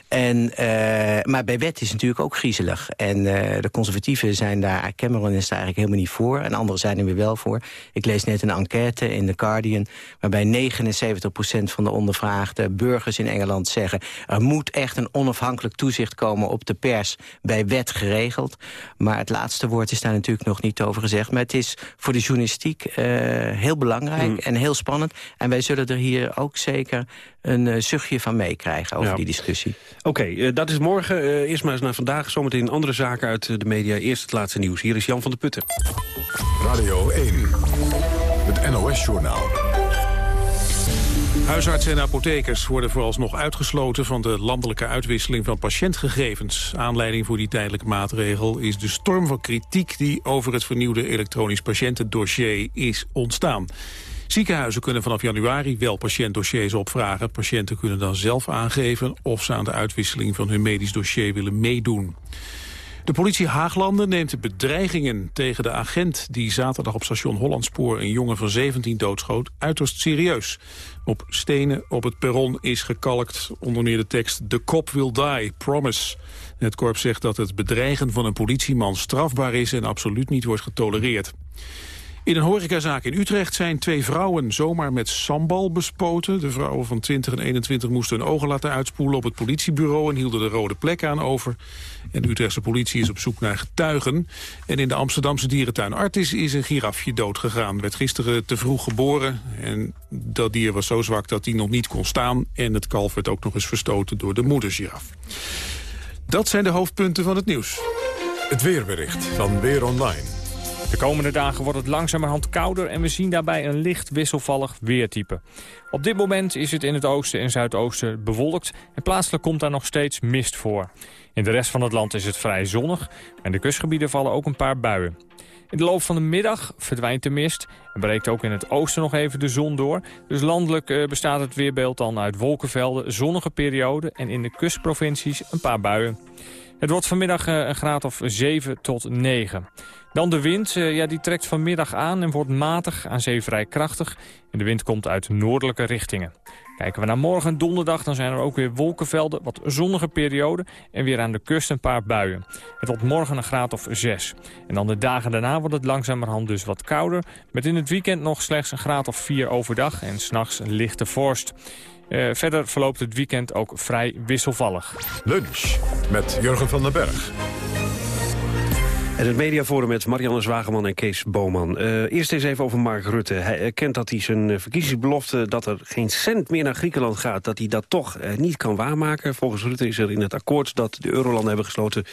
En, eh, maar bij wet is het natuurlijk ook griezelig. En eh, de conservatieven zijn daar, Cameron is daar eigenlijk helemaal niet voor... en anderen zijn er weer wel voor. Ik lees net een enquête in The Guardian... waarbij 79% van de ondervraagde burgers in Engeland zeggen... er moet echt een onafhankelijk toezicht komen op de pers bij wet geregeld. Maar het laatste woord is daar natuurlijk nog niet over gezegd. Maar het is voor de journalistiek eh, heel belangrijk Mm. en heel spannend. En wij zullen er hier ook zeker een eh, zuchtje van meekrijgen over Ja. die discussie. Oké, eh, dat is morgen. Eh, eerst maar eens naar vandaag. Zometeen andere zaken uit de media. Eerst het laatste nieuws. Hier is Jan van der Putten. Radio 1, het NOS-journaal. Huisartsen en apothekers worden vooralsnog uitgesloten van de landelijke uitwisseling van patiëntgegevens. Aanleiding voor die tijdelijke maatregel is de storm van kritiek die over het vernieuwde elektronisch patiëntendossier is ontstaan. Ziekenhuizen kunnen vanaf januari wel patiëntdossiers opvragen. Patiënten kunnen dan zelf aangeven of ze aan de uitwisseling van hun medisch dossier willen meedoen. De politie Haaglanden neemt de bedreigingen tegen de agent... die zaterdag op station Hollandspoor een jongen van 17 doodschoot... uiterst serieus. Op stenen op het perron is gekalkt onder meer de tekst... The cop will die, promise. Het korps zegt dat het bedreigen van een politieman strafbaar is... en absoluut niet wordt getolereerd. In een horecazaak in Utrecht zijn twee vrouwen zomaar met sambal bespoten. De vrouwen van 20 en 21 moesten hun ogen laten uitspoelen op het politiebureau... en hielden de rode plek aan over. En de Utrechtse politie is op zoek naar getuigen. En in de Amsterdamse dierentuin Artis is een girafje doodgegaan. Werd gisteren te vroeg geboren. En dat dier was zo zwak dat hij nog niet kon staan. En het kalf werd ook nog eens verstoten door de moedergiraf. Dat zijn de hoofdpunten van het nieuws. Het weerbericht van Weer Online. De komende dagen wordt het langzamerhand kouder en we zien daarbij een licht wisselvallig weertype. Op dit moment is het in het oosten en zuidoosten bewolkt en plaatselijk komt daar nog steeds mist voor. In de rest van het land is het vrij zonnig en de kustgebieden vallen ook een paar buien. In de loop van de middag verdwijnt de mist en breekt ook in het oosten nog even de zon door. Dus landelijk eh, bestaat het weerbeeld dan uit wolkenvelden, zonnige perioden en in de kustprovincies een paar buien. Het wordt vanmiddag eh, een graad of 7 tot 9. Dan de wind, eh, ja, die trekt vanmiddag aan en wordt matig, aan zee vrij krachtig. En de wind komt uit noordelijke richtingen. Kijken we naar morgen donderdag, dan zijn er ook weer wolkenvelden, wat zonnige perioden en weer aan de kust een paar buien. Het wordt morgen een graad of 6. En dan de dagen daarna wordt het langzamerhand dus wat kouder, met in het weekend nog slechts een graad of 4 overdag en s'nachts een lichte vorst. Eh, verder verloopt het weekend ook vrij wisselvallig. Lunch met Jurgen van den Berg. Het mediaforum met Marianne Zwageman en Kees Boman. Eh, eerst eens even over Mark Rutte. Hij erkent dat hij zijn eh, verkiezingsbelofte... dat er geen cent meer naar Griekenland gaat... dat hij dat toch eh, niet kan waarmaken. Volgens Rutte is er in het akkoord dat de eurolanden hebben gesloten...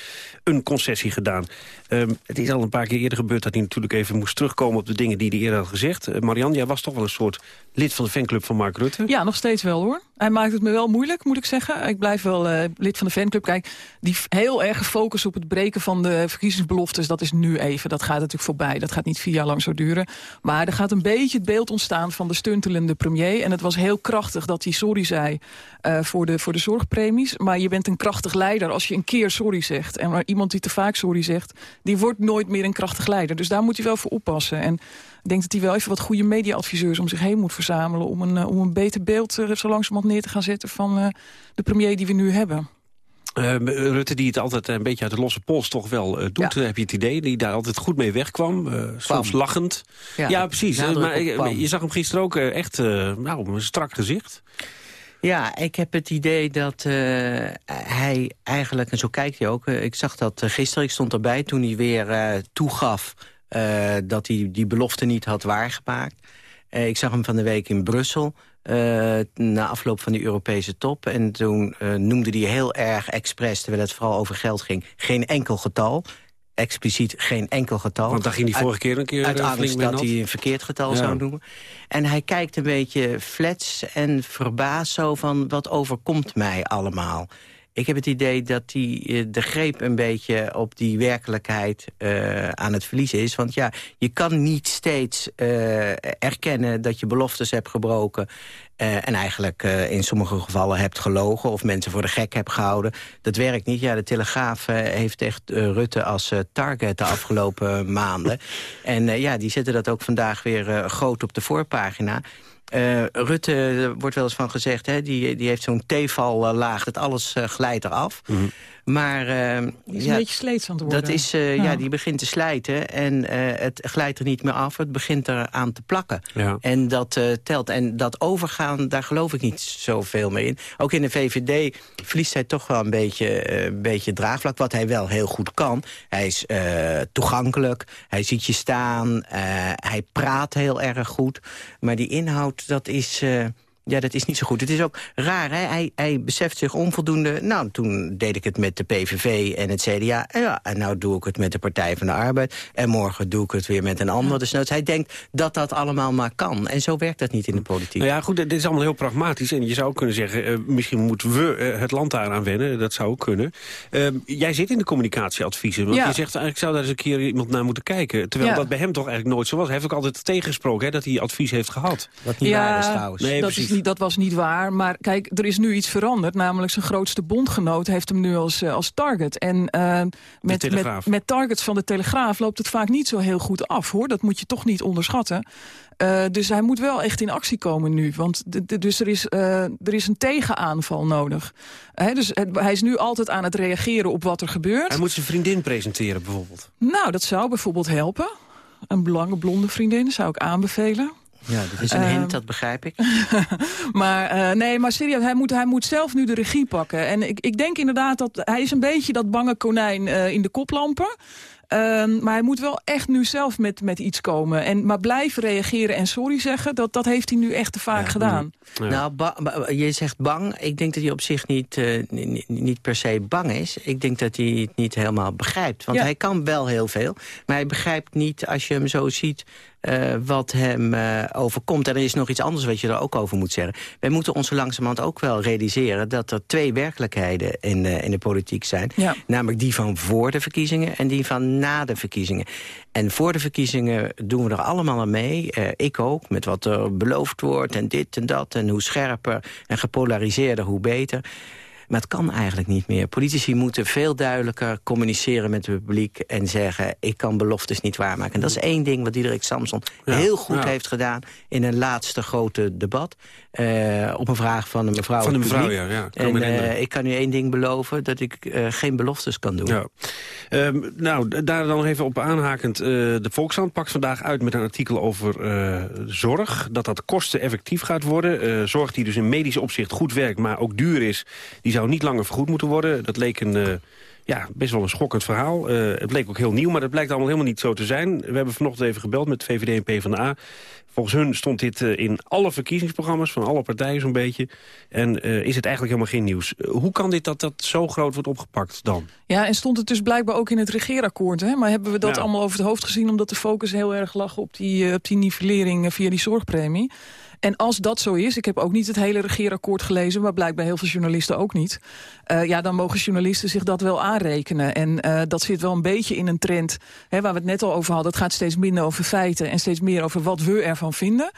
een concessie gedaan. Ehm, het is al een paar keer eerder gebeurd dat hij natuurlijk even moest terugkomen... op de dingen die hij eerder had gezegd. Marianne, jij was toch wel een soort lid van de fanclub van Mark Rutte? Ja, nog steeds wel hoor. Hij maakt het me wel moeilijk, moet ik zeggen. Ik blijf wel lid van de fanclub. Kijk, die heel erg gefocust op het breken van de verkiezingsbeloftes... dat is nu even. Dat gaat natuurlijk voorbij. Dat gaat niet vier jaar lang zo duren. Maar er gaat een beetje het beeld ontstaan van de stuntelende premier. En het was heel krachtig dat hij sorry zei uh, voor, de, voor de zorgpremies. Maar je bent een krachtig leider als je een keer sorry zegt. En iemand die te vaak sorry zegt, die wordt nooit meer een krachtig leider. Dus daar moet hij wel voor oppassen. En ik denk dat hij wel even wat goede mediaadviseurs om zich heen moet verzamelen... om een, uh, om een beter beeld uh, zo langzamerhand neer te gaan zetten van de premier die we nu hebben. Uh, Rutte die het altijd een beetje uit de losse pols toch wel uh, doet, ja. heb je het idee. Die daar altijd goed mee wegkwam, uh, soms lachend. Ja, ja precies. maar je zag hem gisteren ook echt nou, een strak gezicht. Ja, ik heb het idee dat hij eigenlijk, en zo kijkt hij ook... Ik zag dat gisteren, ik stond erbij toen hij weer toegaf... eh, dat hij die belofte niet had waargemaakt. Ik zag hem van de week in Brussel, uh, na afloop van de Europese top. En toen noemde hij heel erg expres, terwijl het vooral over geld ging... geen enkel getal expliciet geen enkel getal. Want daar ging hij vorige keer een keer Uit angst dat hij een verkeerd getal zou noemen. En hij kijkt een beetje flats en verbaasd zo van... wat overkomt mij allemaal? Ik heb het idee dat hij eh, de greep een beetje op die werkelijkheid uh, aan het verliezen is. Want ja, je kan niet steeds uh, erkennen dat je beloftes hebt gebroken... Uh, en eigenlijk uh, in sommige gevallen hebt gelogen of mensen voor de gek hebt gehouden. Dat werkt niet. Ja, de Telegraaf uh, heeft echt Rutte als target de afgelopen maanden. En ja, die zetten dat ook vandaag weer groot op de voorpagina. Rutte, wordt wel eens van gezegd, hè, die, die heeft zo'n laag, dat alles uh, glijdt eraf. Mm Maar uh, is ja, een beetje sleets aan het worden. Dat is, uh, ja. ja. die begint te slijten en uh, het glijdt er niet meer af. Het begint er aan te plakken. Ja. En dat telt. En dat overgaan, daar geloof ik niet zoveel meer in. Ook in de VVD verliest hij toch wel een beetje, een beetje draagvlak. Wat hij wel heel goed kan. Hij is toegankelijk. Hij ziet je staan. hij praat heel erg goed. Maar die inhoud, dat is... Ja, dat is niet zo goed. Het is ook raar, hè? Hij, hij beseft zich onvoldoende... Nou, toen deed ik het met de PVV en het CDA. En, ja, en nou doe ik het met de Partij van de Arbeid. En morgen doe ik het weer met een ander. Dus hij denkt dat dat allemaal maar kan. En zo werkt dat niet in de politiek. Nou ja, goed, dit is allemaal heel pragmatisch. En je zou kunnen zeggen, uh, misschien moeten we uh, het land daaraan wennen. Dat zou ook kunnen. Uh, jij zit in de communicatieadviezen. Want ja. je zegt, eigenlijk zou daar eens een keer iemand naar moeten kijken. Terwijl ja. dat bij hem toch eigenlijk nooit zo was. Hij heeft ook altijd tegengesproken hè, dat hij advies heeft gehad. Wat niet waar is trouwens. Nee, dat precies. Niet, dat was niet waar. Maar kijk, er is nu iets veranderd. Namelijk zijn grootste bondgenoot heeft hem nu als, uh, als target. En uh, met, met, met, targets van de Telegraaf loopt het vaak niet zo heel goed af. hoor. Dat moet je toch niet onderschatten. Uh, dus hij moet wel echt in actie komen nu. Want dus er, is, er is een tegenaanval nodig. dus hij is nu altijd aan het reageren op wat er gebeurt. Hij moet zijn vriendin presenteren bijvoorbeeld. Nou, dat zou bijvoorbeeld helpen. Een lange blonde vriendin zou ik aanbevelen. Ja, dat is een hint, ehm, dat begrijp ik. maar uh, nee, maar serieus, hij moet, hij moet zelf nu de regie pakken. En ik, ik denk inderdaad dat hij is een beetje dat bange konijn uh, in de koplampen. Um, maar hij moet wel echt nu zelf met, met iets komen. En, maar blijven reageren en sorry zeggen, dat, dat heeft hij nu echt te vaak ja, gedaan. Ja. Nou, je zegt bang. Ik denk dat hij op zich niet, uh, niet per se bang is. Ik denk dat hij het niet helemaal begrijpt. Want ja. hij kan wel heel veel. Maar hij begrijpt niet, als je hem zo ziet... Uh, wat hem uh, overkomt. En er is nog iets anders wat je er ook over moet zeggen. Wij moeten ons langzamerhand ook wel realiseren... dat er twee werkelijkheden in, uh, in de politiek zijn. Ja. Namelijk die van voor de verkiezingen en die van na de verkiezingen. En voor de verkiezingen doen we er allemaal aan mee. ik ook, met wat er beloofd wordt en dit en dat. En hoe scherper en gepolariseerder, hoe beter. Maar het kan eigenlijk niet meer. Politici moeten veel duidelijker communiceren met het publiek... en zeggen, ik kan beloftes niet waarmaken. En dat is één ding wat Diederik Samson ja, heel goed ja. heeft gedaan... in een laatste grote debat. Uh, op een vraag van een mevrouw. Van een mevrouw, ja. ja en uh, ik kan u één ding beloven, dat ik uh, geen beloftes kan doen. Ja. Um, nou, daar dan even op aanhakend. de Volkshand pakt vandaag uit met een artikel over zorg. Dat dat kosteneffectief gaat worden. zorg die dus in medisch opzicht goed werkt, maar ook duur is... die zou niet langer vergoed moeten worden. Dat leek een ja, best wel een schokkend verhaal. Uh, het bleek ook heel nieuw, maar dat blijkt allemaal helemaal niet zo te zijn. We hebben vanochtend even gebeld met VVD en PvdA. Volgens hun stond dit uh, in alle verkiezingsprogramma's van alle partijen zo'n beetje. En uh, is het eigenlijk helemaal geen nieuws. hoe kan dit dat dat zo groot wordt opgepakt dan? Ja, en stond het dus blijkbaar ook in het regeerakkoord. Hè? Maar hebben we dat allemaal over het hoofd gezien... omdat de focus heel erg lag op die, op die nivellering via die zorgpremie? En als dat zo is, ik heb ook niet het hele regeerakkoord gelezen... maar blijkbaar heel veel journalisten ook niet... Uh, ja, dan mogen journalisten zich dat wel aanrekenen. En uh, dat zit wel een beetje in een trend hè, waar we het net al over hadden. Het gaat steeds minder over feiten en steeds meer over wat we ervan vinden.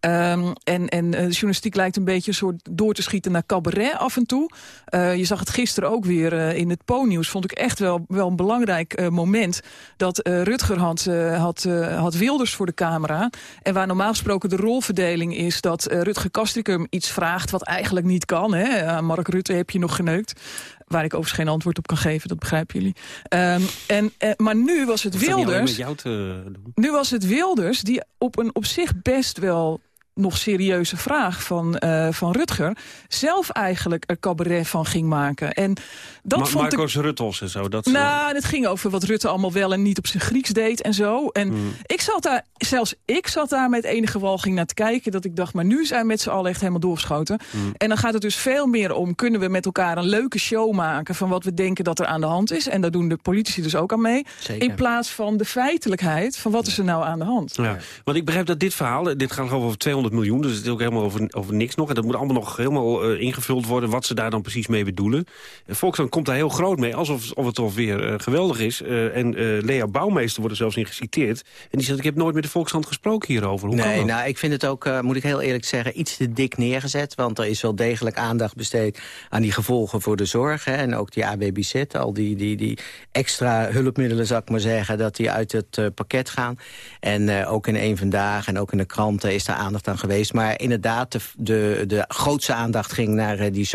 Um, en, en de journalistiek lijkt een beetje een soort door te schieten naar cabaret af en toe. Uh, je zag het gisteren ook weer uh, in het Po-nieuws. Vond ik echt wel, wel een belangrijk moment. Dat Rutger had, had, had Wilders voor de camera. En waar normaal gesproken de rolverdeling is... dat Rutger Kastrikum iets vraagt wat eigenlijk niet kan. Hè? Mark Rutte heb je nog geneukt waar ik overigens geen antwoord op kan geven, dat begrijpen jullie. Um, en, uh, maar nu was het Wilders... Met jou te doen? Nu was het Wilders die op een op zich best wel nog serieuze vraag van, uh, van Rutger... zelf eigenlijk er cabaret van ging maken. En dat Ma vond Marcos ik... Ruttels en zo. Dat nou, het ging over wat Rutte allemaal wel en niet op zijn Grieks deed en zo. En mm. ik zat daar, zelfs ik zat daar met enige walging naar te kijken... dat ik dacht, maar nu zijn we met z'n allen echt helemaal doorgeschoten. Mm. En dan gaat het dus veel meer om... kunnen we met elkaar een leuke show maken... van wat we denken dat er aan de hand is. En daar doen de politici dus ook aan mee. Zeker. In plaats van de feitelijkheid van wat is er nou aan de hand. Ja. Want ik begrijp dat dit verhaal, dit gaat over 200 miljoen... dus het is ook helemaal over, over niks nog. En dat moet allemaal nog helemaal uh, ingevuld worden... wat ze daar dan precies mee bedoelen. En komt daar heel groot mee, alsof of het alweer uh, geweldig is. Uh, en Lea Bouwmeester wordt er zelfs in geciteerd. En die zegt, ik heb nooit met de Volkskrant gesproken hierover. Hoe nee, kan nou, ik vind het ook, moet ik heel eerlijk zeggen... iets te dik neergezet, want er is wel degelijk aandacht besteed... aan die gevolgen voor de zorg, hè, en ook die ABBZ... al die, die, die extra hulpmiddelen, zou ik maar zeggen... dat die uit het pakket gaan. En ook in een vandaag en ook in de kranten is daar aandacht aan geweest. Maar inderdaad, de, de, de grootste aandacht ging naar uh, die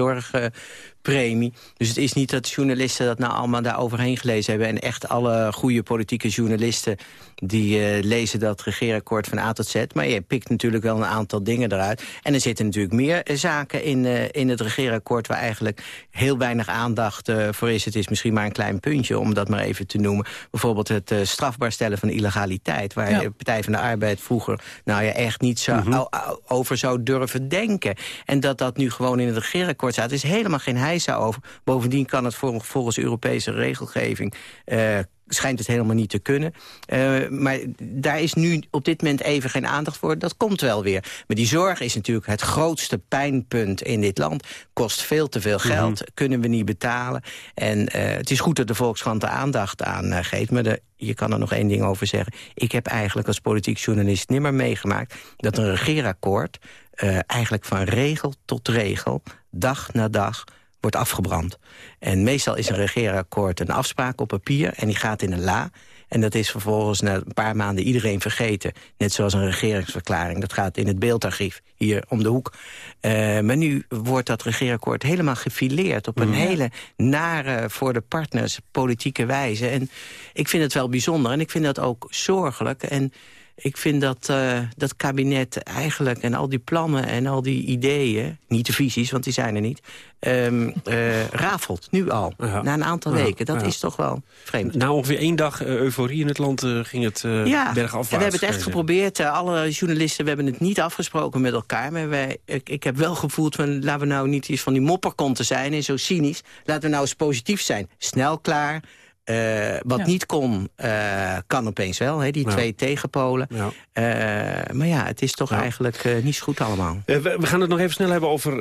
zorgpremie. dus het is niet dat journalisten dat nou allemaal daar overheen gelezen hebben. En echt alle goede politieke journalisten die uh, lezen dat regeerakkoord van A tot Z. Maar je pikt natuurlijk wel een aantal dingen eruit. En er zitten natuurlijk meer zaken in, uh, in het regeerakkoord... waar eigenlijk heel weinig aandacht uh, voor is. Het is misschien maar een klein puntje, om dat maar even te noemen. Bijvoorbeeld het strafbaar stellen van illegaliteit... waar ja. de Partij van de Arbeid vroeger nou ja, echt niet zo, -hmm. over zou durven denken. En dat dat nu gewoon in het regeerakkoord staat... is helemaal geen heisa over. Bovendien kan het volgens Europese regelgeving schijnt het helemaal niet te kunnen. Uh, maar daar is nu op dit moment even geen aandacht voor. Dat komt wel weer. Maar die zorg is natuurlijk het grootste pijnpunt in dit land. Kost veel te veel geld, mm -hmm. kunnen we niet betalen. En uh, het is goed dat de Volkskrant er aandacht aan uh, geeft. Maar de, je kan er nog één ding over zeggen. Ik heb eigenlijk als politiek journalist nimmer meegemaakt... dat een regeerakkoord eigenlijk van regel tot regel, dag na dag wordt afgebrand. En meestal is een regeerakkoord een afspraak op papier... en die gaat in een la. En dat is vervolgens na een paar maanden iedereen vergeten. Net zoals een regeringsverklaring. Dat gaat in het beeldarchief hier om de hoek. Uh, maar nu wordt dat regeerakkoord helemaal gefileerd... op een mm. hele nare, voor de partners, politieke wijze. En ik vind het wel bijzonder en ik vind dat ook zorgelijk... En ik vind dat uh, dat kabinet eigenlijk en al die plannen en al die ideeën... niet de visies, want die zijn er niet... Um, uh, rafelt, nu al, ja. na een aantal ja, weken. Dat ja. is toch wel vreemd. Na ongeveer één dag uh, euforie in het land uh, ging het ja. bergafwaarts. En we hebben het echt geprobeerd. alle journalisten, we hebben het niet afgesproken met elkaar. Maar wij, ik, ik heb wel gevoeld, van, laten we nou niet eens van die mopperkonten zijn... en zo cynisch. Laten we nou eens positief zijn. Snel klaar, uh, wat ja. niet kon, uh, kan opeens wel, hè, die ja. twee tegenpolen. Ja. Uh, maar ja, het is toch eigenlijk niet zo goed allemaal. We, we, gaan het nog even snel hebben over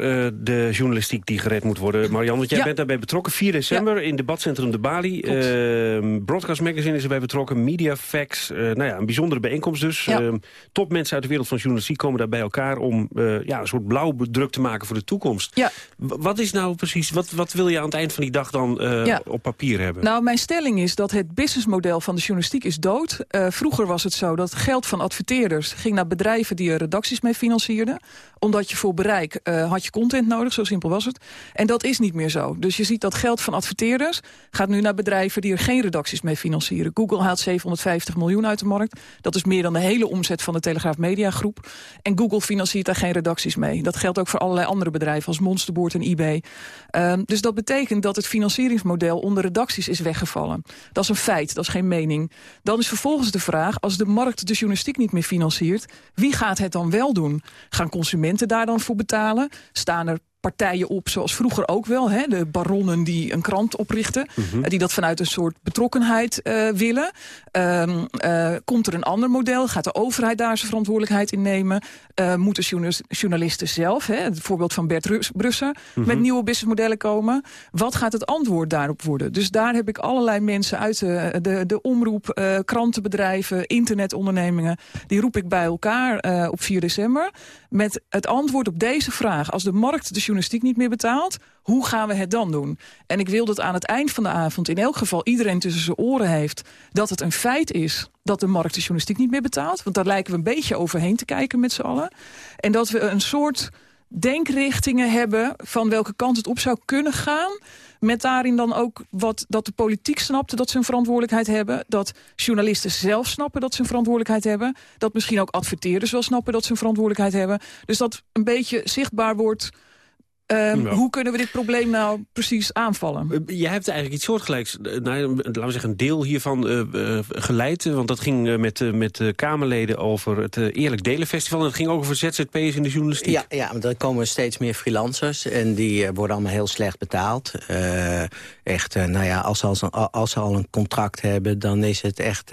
de journalistiek die gered moet worden. Marianne, want jij bent daarbij betrokken. 4 december in debatcentrum De Bali. Ehm, Broadcast Magazine is erbij betrokken. Media Facts. nou ja, een bijzondere bijeenkomst dus. Ehm, topmensen uit de wereld van journalistiek komen daar bij elkaar... om ja, een soort blauwdruk te maken voor de toekomst. Ja. wat is nou precies, wat, wat wil je aan het eind van die dag dan op papier hebben? Nou, mijn stelling is dat het businessmodel van de journalistiek is dood. Uh, vroeger was het zo dat geld van adverteerders ging naar bedrijven die er redacties mee financierden. Omdat je voor bereik uh, had je content nodig, zo simpel was het. En dat is niet meer zo. Dus je ziet dat geld van adverteerders gaat nu naar bedrijven die er geen redacties mee financieren. Google haalt 750 miljoen uit de markt. Dat is meer dan de hele omzet van de Telegraaf Media Groep. En Google financiert daar geen redacties mee. Dat geldt ook voor allerlei andere bedrijven als Monsterboard en eBay. Uh, dus dat betekent dat het financieringsmodel onder redacties is weggevallen. Dat is een feit, dat is geen mening. Dan is vervolgens de vraag, als de markt de journalistiek niet meer financiert... wie gaat het dan wel doen? Gaan consumenten daar dan voor betalen? Staan er partijen op, zoals vroeger ook wel. Hè, de baronnen die een krant oprichten. Mm -hmm. Die dat vanuit een soort betrokkenheid uh, willen. Um, uh, komt er een ander model? Gaat de overheid daar zijn verantwoordelijkheid in nemen? Uh, moeten journalisten zelf, hè, het voorbeeld van Bert Rus Brusser... Mm -hmm. met nieuwe businessmodellen komen? Wat gaat het antwoord daarop worden? Dus daar heb ik allerlei mensen uit de, de, de omroep... krantenbedrijven, internetondernemingen... die roep ik bij elkaar op 4 december... met het antwoord op deze vraag. Als de markt de journalistiek niet meer betaalt, hoe gaan we het dan doen? En ik wil dat aan het eind van de avond in elk geval iedereen tussen zijn oren heeft... dat het een feit is dat de markt de journalistiek niet meer betaalt. Want daar lijken we een beetje overheen te kijken met z'n allen. En dat we een soort denkrichtingen hebben van welke kant het op zou kunnen gaan Met daarin dan ook wat, dat de politiek snapte dat ze een verantwoordelijkheid hebben. Dat journalisten zelf snappen dat ze een verantwoordelijkheid hebben. Dat misschien ook adverteerders wel snappen dat ze een verantwoordelijkheid hebben. Dus dat een beetje zichtbaar wordt Ehm, hoe kunnen we dit probleem nou precies aanvallen? Uh, jij hebt eigenlijk iets soortgelijks, uh, nou, laten we zeggen een deel hiervan uh, geleid. Want dat ging met, met Kamerleden over het Eerlijk Delen Festival. En dat ging ook over ZZP'ers in de journalistiek. Ja, ja, er komen steeds meer freelancers en die worden allemaal heel slecht betaald. Echt, nou ja, als ze, als, als ze al een contract hebben, dan is het echt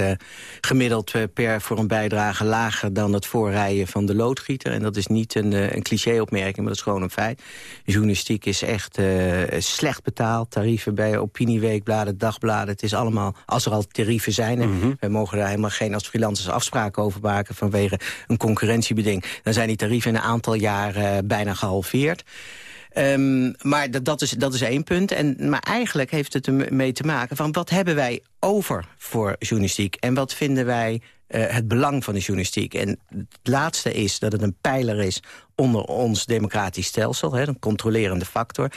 gemiddeld per voor een bijdrage lager dan het voorrijden van de loodgieter. En dat is niet een, een cliché-opmerking, maar dat is gewoon een feit journalistiek is echt slecht betaald. Tarieven bij opinieweekbladen, dagbladen. Het is allemaal, als er al tarieven zijn... Mm -hmm. we mogen daar helemaal geen als freelancers afspraken over maken... vanwege een concurrentiebeding. Dan zijn die tarieven in een aantal jaren bijna gehalveerd. Um, maar dat, dat, is, dat is één punt. En, maar eigenlijk heeft het ermee te maken van... wat hebben wij over voor journalistiek? En wat vinden wij uh, het belang van de journalistiek? En het laatste is dat het een pijler is onder ons democratisch stelsel, hè, een controlerende factor.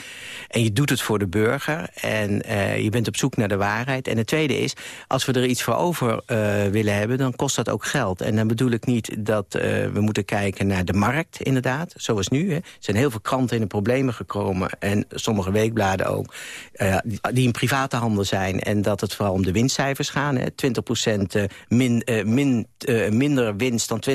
En je doet het voor de burger en uh, je bent op zoek naar de waarheid. En het tweede is, als we er iets voor over uh, willen hebben, dan kost dat ook geld. En dan bedoel ik niet dat uh, we moeten kijken naar de markt, inderdaad, zoals nu. Hè. Er zijn heel veel kranten in de problemen gekomen en sommige weekbladen ook, die, die in private handen zijn en dat het vooral om de winstcijfers gaan. Hè. 20% min, min, minder winst dan 20%,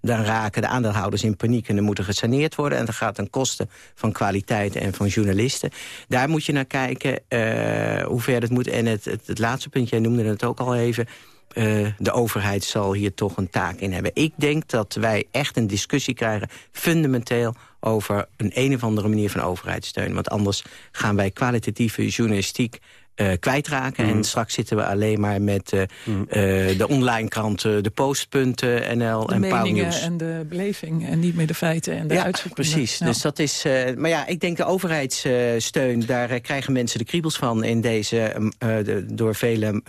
dan raken de aandeelhouders in paniek en moeten gesaneerd worden. En dat gaat ten koste van kwaliteit en van journalisten. Daar moet je naar kijken uh, hoe ver het moet. En het, het, laatste punt, jij noemde het ook al even... Uh, de overheid zal hier toch een taak in hebben. Ik denk dat wij echt een discussie krijgen, fundamenteel over een een of andere manier van overheidssteun. Want anders gaan wij kwalitatieve journalistiek uh, kwijtraken. Mm. En straks zitten we alleen maar met uh, mm. uh, de online kranten, de postpunten.nl en Pauwnieuws. en de beleving en niet meer de feiten en de ja, uitzoekingen. precies. Ja. Dus dat is, maar ja, ik denk de overheidssteun, daar krijgen mensen de kriebels van in deze de, door vele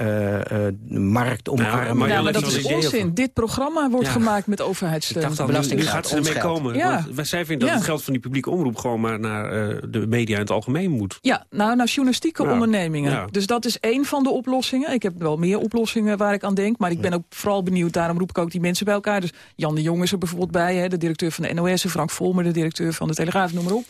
marktomarmen. Ja, maar dat is onzin. Dit programma wordt ja. gemaakt met overheidssteun. Ik dacht al, belasting nu gaat ze ermee komen. Ja. Want zij vinden dat het geld van die publieke omroep gewoon maar naar de media in het algemeen moet. Ja, nou, naar journalistieke ondernemingen. Ja. Dus dat is één van de oplossingen. Ik heb wel meer oplossingen waar ik aan denk. Maar ik ben ook vooral benieuwd, daarom roep ik ook die mensen bij elkaar. Dus Jan de Jong is er bijvoorbeeld bij, hè, de directeur van de NOS... Frank Volmer, de directeur van de Telegraaf, noem maar op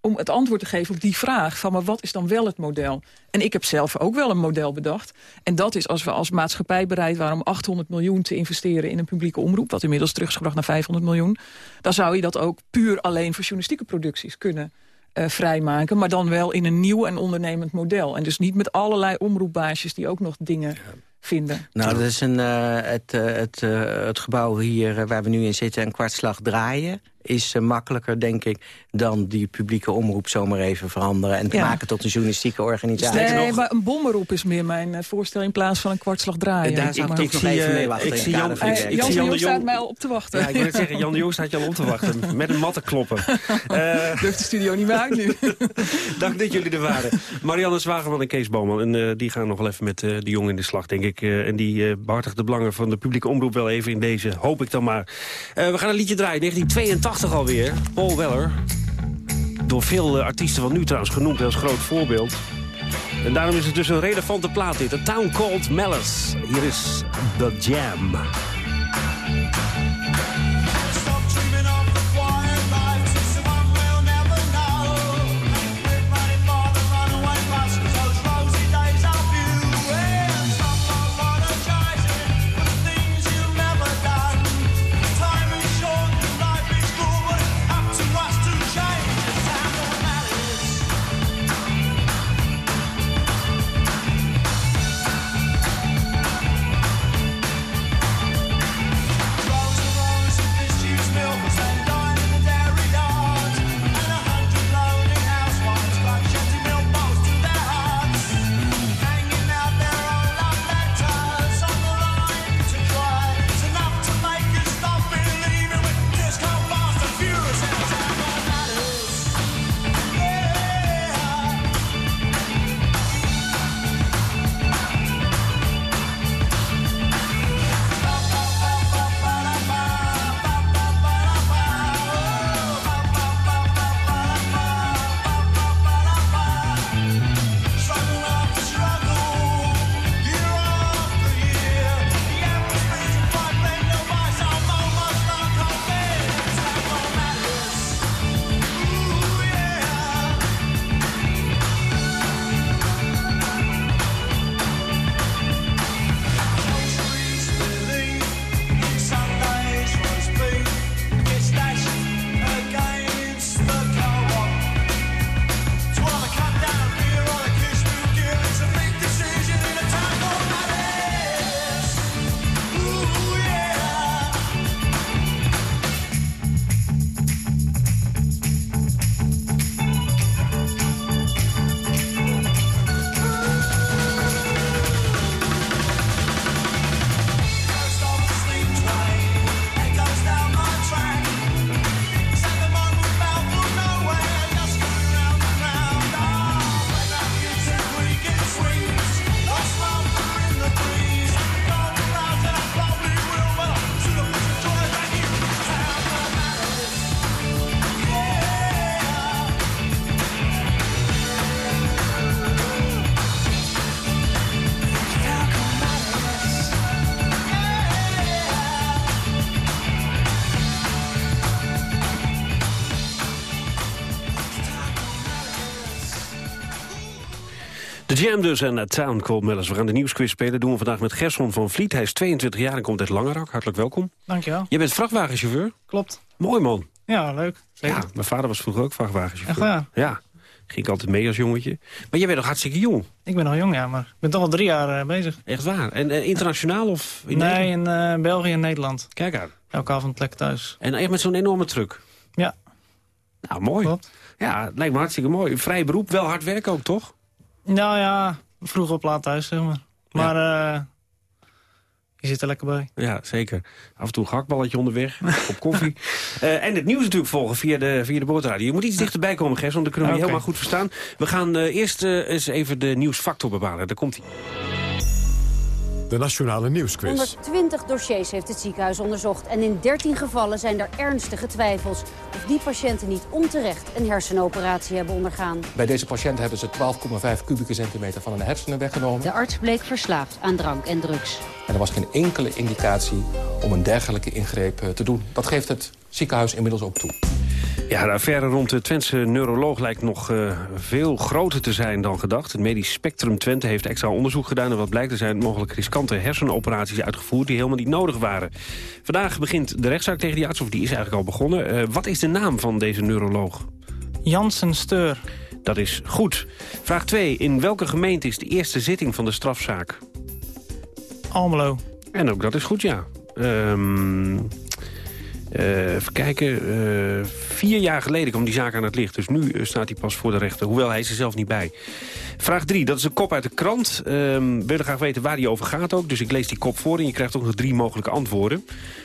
om het antwoord te geven op die vraag van maar wat is dan wel het model? En ik heb zelf ook wel een model bedacht. En dat is als we als maatschappij bereid waren om 800 miljoen te investeren in een publieke omroep, wat inmiddels terug is gebracht naar 500 miljoen, dan zou je dat ook puur alleen voor journalistieke producties kunnen uh, vrijmaken. Maar dan wel in een nieuw en ondernemend model. En dus niet met allerlei omroepbaasjes die ook nog dingen vinden. Nou, dat is een, uh, het, uh, het, het gebouw hier waar we nu in zitten, een kwartslag draaien is uh, makkelijker, denk ik, dan die publieke omroep zomaar even veranderen... en te ja. maken tot een journalistieke organisatie. Nee, maar een bommerop is meer mijn uh, voorstel in plaats van een kwartslag draaien. Daar zou ik, ik, nog even mee wachten. Ik zie Jan, ik, Jan de Jong staat mij al op te wachten. Ja, ik wil het zeggen, Jan de Jong staat je al op te wachten. Met een matte kloppen. Uh, Durft de studio niet meer uit nu. Dank dat jullie er waren. Marianne Zwageman en Kees Boman. En uh, die gaan nog wel even met uh, de Jong in de slag, denk ik. Uh, en die uh, behartigt de belangen van de publieke omroep wel even in deze. Hoop ik dan maar. Uh, we gaan een liedje draaien. 1982 alweer. Paul Weller. Door veel uh, artiesten van nu trouwens genoemd als groot voorbeeld. En daarom is het dus een relevante plaat dit. A Town Called Malice. Hier is The Jam. Jam dus en uh, Town Cold Mellis. We gaan de nieuwsquiz spelen. doen we vandaag met Gerson van Vliet. Hij is 22 jaar en komt uit Langerak. Hartelijk welkom. Dankjewel. Je bent vrachtwagenchauffeur? Klopt. Mooi man. Ja, leuk. Zeker. Ja, mijn vader was vroeger ook vrachtwagenchauffeur. Echt waar? Ja. Ging ik altijd mee als jongetje. Maar jij bent nog hartstikke jong. Ik ben nog jong, ja, maar ik ben toch al drie jaar uh, bezig. Echt waar? En uh, internationaal of in Nee, in uh, België en Nederland. Kijk aan. Elke avond plek thuis. En echt met zo'n enorme truck? Ja. Nou, mooi. Klopt. Ja, het lijkt me hartstikke mooi. Vrij beroep, wel hard werken ook, toch? Nou ja, vroeg op laat thuis, zeg maar. Maar ja. je zit er lekker bij. Ja, zeker. Af en toe een gehaktballetje onderweg, op koffie. uh, en het nieuws natuurlijk volgen via de, via de boordradio. Je moet iets dichterbij komen, Gers, want dan kunnen we okay. je helemaal goed verstaan. We gaan uh, eerst eens even de nieuwsfactor bepalen. Daar komt hij. De Nationale Nieuwsquiz. 120 dossiers heeft het ziekenhuis onderzocht. En in 13 gevallen zijn er ernstige twijfels... of die patiënten niet onterecht een hersenoperatie hebben ondergaan. Bij deze patiënt hebben ze 12,5 kubieke centimeter van hun hersenen weggenomen. De arts bleek verslaafd aan drank en drugs. En er was geen enkele indicatie om een dergelijke ingreep te doen. Dat geeft het ziekenhuis inmiddels ook toe. Ja, de affaire rond de Twentse neuroloog lijkt nog uh, veel groter te zijn dan gedacht. Het medisch spectrum Twente heeft extra onderzoek gedaan... en wat blijkt, er zijn mogelijk riskante hersenoperaties uitgevoerd... die helemaal niet nodig waren. Vandaag begint de rechtszaak tegen die arts, of die is eigenlijk al begonnen. Uh, wat is de naam van deze neuroloog? Jansen Steur. Dat is goed. Vraag 2. In welke gemeente is de eerste zitting van de strafzaak? Almelo. En ook dat is goed, ja. Um, Uh, even kijken. Uh, vier jaar geleden kwam die zaak aan het licht. Dus nu uh, staat hij pas voor de rechter. Hoewel hij is er zelf niet bij. Vraag 3. Dat is een kop uit de krant. We willen graag weten waar die over gaat ook. Dus ik lees die kop voor en je krijgt ook nog drie mogelijke antwoorden.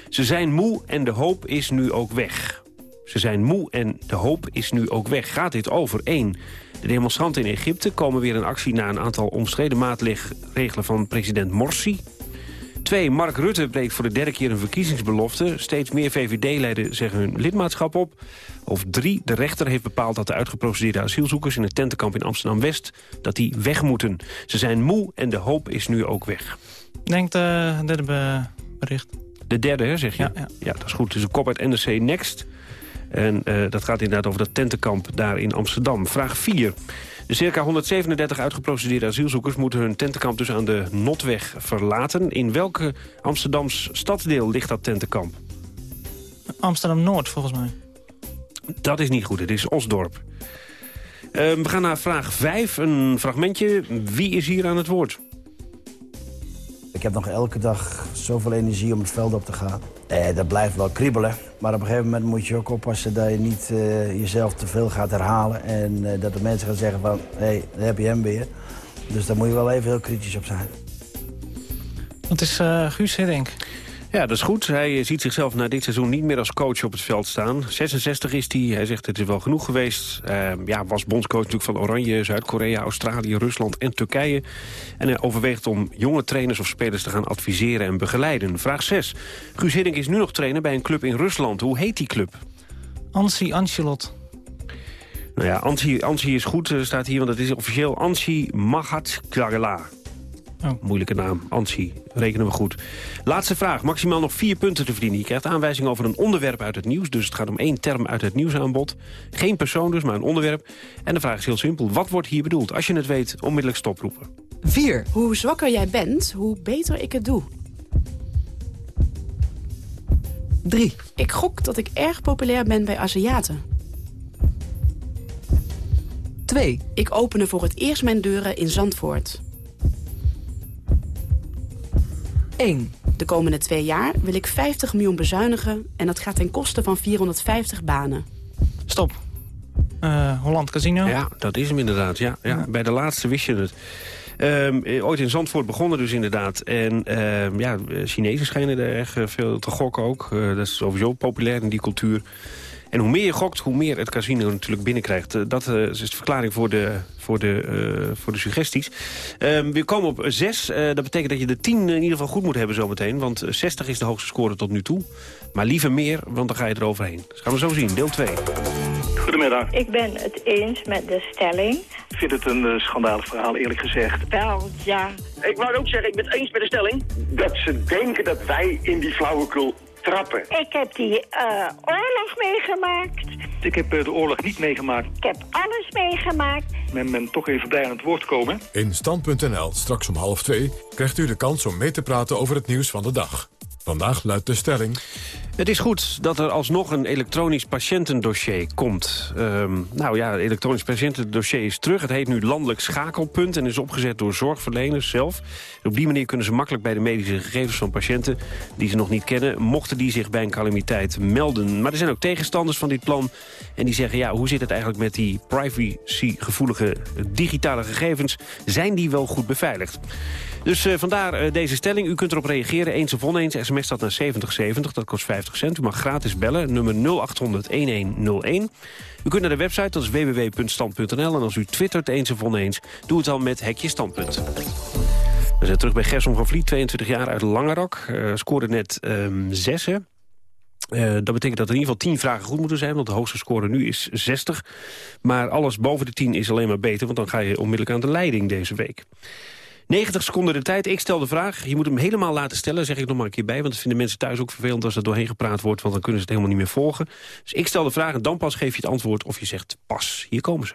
Ze zijn moe en de hoop is nu ook weg. Ze zijn moe en de hoop is nu ook weg. Gaat dit over? 1. De demonstranten in Egypte komen weer in actie... na een aantal omstreden maatregelen van president Morsi. 2. Mark Rutte breekt voor de derde keer een verkiezingsbelofte. Steeds meer VVD-leden zeggen hun lidmaatschap op. Of 3. De rechter heeft bepaald dat de uitgeprocedeerde asielzoekers... in het tentenkamp in Amsterdam-West dat die weg moeten. Ze zijn moe en de hoop is nu ook weg. Denk de derde be bericht. De derde, hè, zeg je? Ja, ja. ja, dat is goed. Het is een kop uit NRC Next. En uh, dat gaat inderdaad over dat tentenkamp daar in Amsterdam. Vraag 4. De circa 137 uitgeprocedeerde asielzoekers moeten hun tentenkamp dus aan de Notweg verlaten. In welke Amsterdams stadsdeel ligt dat tentenkamp? Amsterdam-Noord, volgens mij. Dat is niet goed, het is Osdorp. Uh, we gaan naar vraag 5, een fragmentje. Wie is hier aan het woord? Ik heb nog elke dag zoveel energie om het veld op te gaan. Eh, dat blijft wel kriebelen. Maar op een gegeven moment moet je ook oppassen dat je niet uh, jezelf te veel gaat herhalen. En uh, dat de mensen gaan zeggen van, hé, daar heb je hem weer. Dus daar moet je wel even heel kritisch op zijn. Het is uh, Guus Hiddink. Ja, dat is goed. Hij ziet zichzelf na dit seizoen niet meer als coach op het veld staan. 66 is hij. Hij zegt het is wel genoeg geweest. Uh, ja, was bondscoach natuurlijk van Oranje, Zuid-Korea, Australië, Rusland en Turkije. En hij overweegt om jonge trainers of spelers te gaan adviseren en begeleiden. Vraag 6. Guus Hiddink is nu nog trainer bij een club in Rusland. Hoe heet die club? Ansi Ancelot. Nou ja, Ansi, Ansi is goed, staat hier, want het is officieel Ansi Mahatkagala. Oh. Moeilijke naam, Ansi, rekenen we goed. Laatste vraag, maximaal nog vier punten te verdienen. Je krijgt aanwijzing over een onderwerp uit het nieuws. Dus het gaat om één term uit het nieuwsaanbod. Geen persoon dus, maar een onderwerp. En de vraag is heel simpel. Wat wordt hier bedoeld? Als je het weet, onmiddellijk stoproepen. 4. Hoe zwakker jij bent, hoe beter ik het doe. 3. Ik gok dat ik erg populair ben bij Aziaten. 2. Ik opende voor het eerst mijn deuren in Zandvoort. 1. De komende twee jaar wil ik 50 miljoen bezuinigen... en dat gaat ten koste van 450 banen. Stop. Uh, Holland Casino? Ja, dat is hem inderdaad. Ja, ja. ja. Bij de laatste wist je het. Um, ooit in Zandvoort begonnen dus inderdaad. En um, ja, Chinezen schijnen er erg veel te gokken ook. Uh, dat is sowieso populair in die cultuur. En hoe meer je gokt, hoe meer het casino natuurlijk binnenkrijgt. Uh, dat uh, is de verklaring voor de, voor de, uh, voor de suggesties. we komen op 6. dat betekent dat je de 10 in ieder geval goed moet hebben zometeen. Want 60 is de hoogste score tot nu toe. Maar liever meer, want dan ga je eroverheen. Dat gaan we zo zien. Deel 2. Goedemiddag. Ik ben het eens met de stelling. Ik vind het een uh, schandalig verhaal, eerlijk gezegd. Wel, ja. Ik wou ook zeggen, ik ben het eens met de stelling... dat ze denken dat wij in die flauwekul trappen. Ik heb die uh, oorlog meegemaakt. Ik heb eh, de oorlog niet meegemaakt. Ik heb alles meegemaakt. Men ben toch even blij aan het woord komen. In Stand.nl, straks om half twee, krijgt u de kans om mee te praten over het nieuws van de dag. Vandaag luidt de stelling... Het is goed dat er alsnog een elektronisch patiëntendossier komt. Ehm, nou ja, het elektronisch patiëntendossier is terug. Het heet nu Landelijk Schakelpunt en is opgezet door zorgverleners zelf. Op die manier kunnen ze makkelijk bij de medische gegevens van patiënten... die ze nog niet kennen, mochten die zich bij een calamiteit melden. Maar er zijn ook tegenstanders van dit plan. En die zeggen, ja, hoe zit het eigenlijk met die privacygevoelige digitale gegevens? Zijn die wel goed beveiligd? Dus uh, vandaar uh, deze stelling. U kunt erop reageren, eens of oneens. SMS staat naar 7070, dat kost 50 cent. U mag gratis bellen, nummer 0800-1101. U kunt naar de website, dat is www.stand.nl. En als u twittert eens of oneens, doe het dan met Hekje Standpunt. We zijn terug bij Gerson van Vliet, 22 jaar uit Langerak. Uh, scoorde net um, 6, hè? Uh, dat betekent dat in ieder geval 10 vragen goed moeten zijn... want de hoogste score nu is 60. Maar alles boven de 10 is alleen maar beter... want dan ga je onmiddellijk aan de leiding deze week. 90 seconden de tijd. Ik stel de vraag. Je moet hem helemaal laten stellen, zeg ik nog maar een keer bij. Want dat vinden mensen thuis ook vervelend als er doorheen gepraat wordt. Want dan kunnen ze het helemaal niet meer volgen. Dus ik stel de vraag en dan pas geef je het antwoord of je zegt pas. Hier komen ze.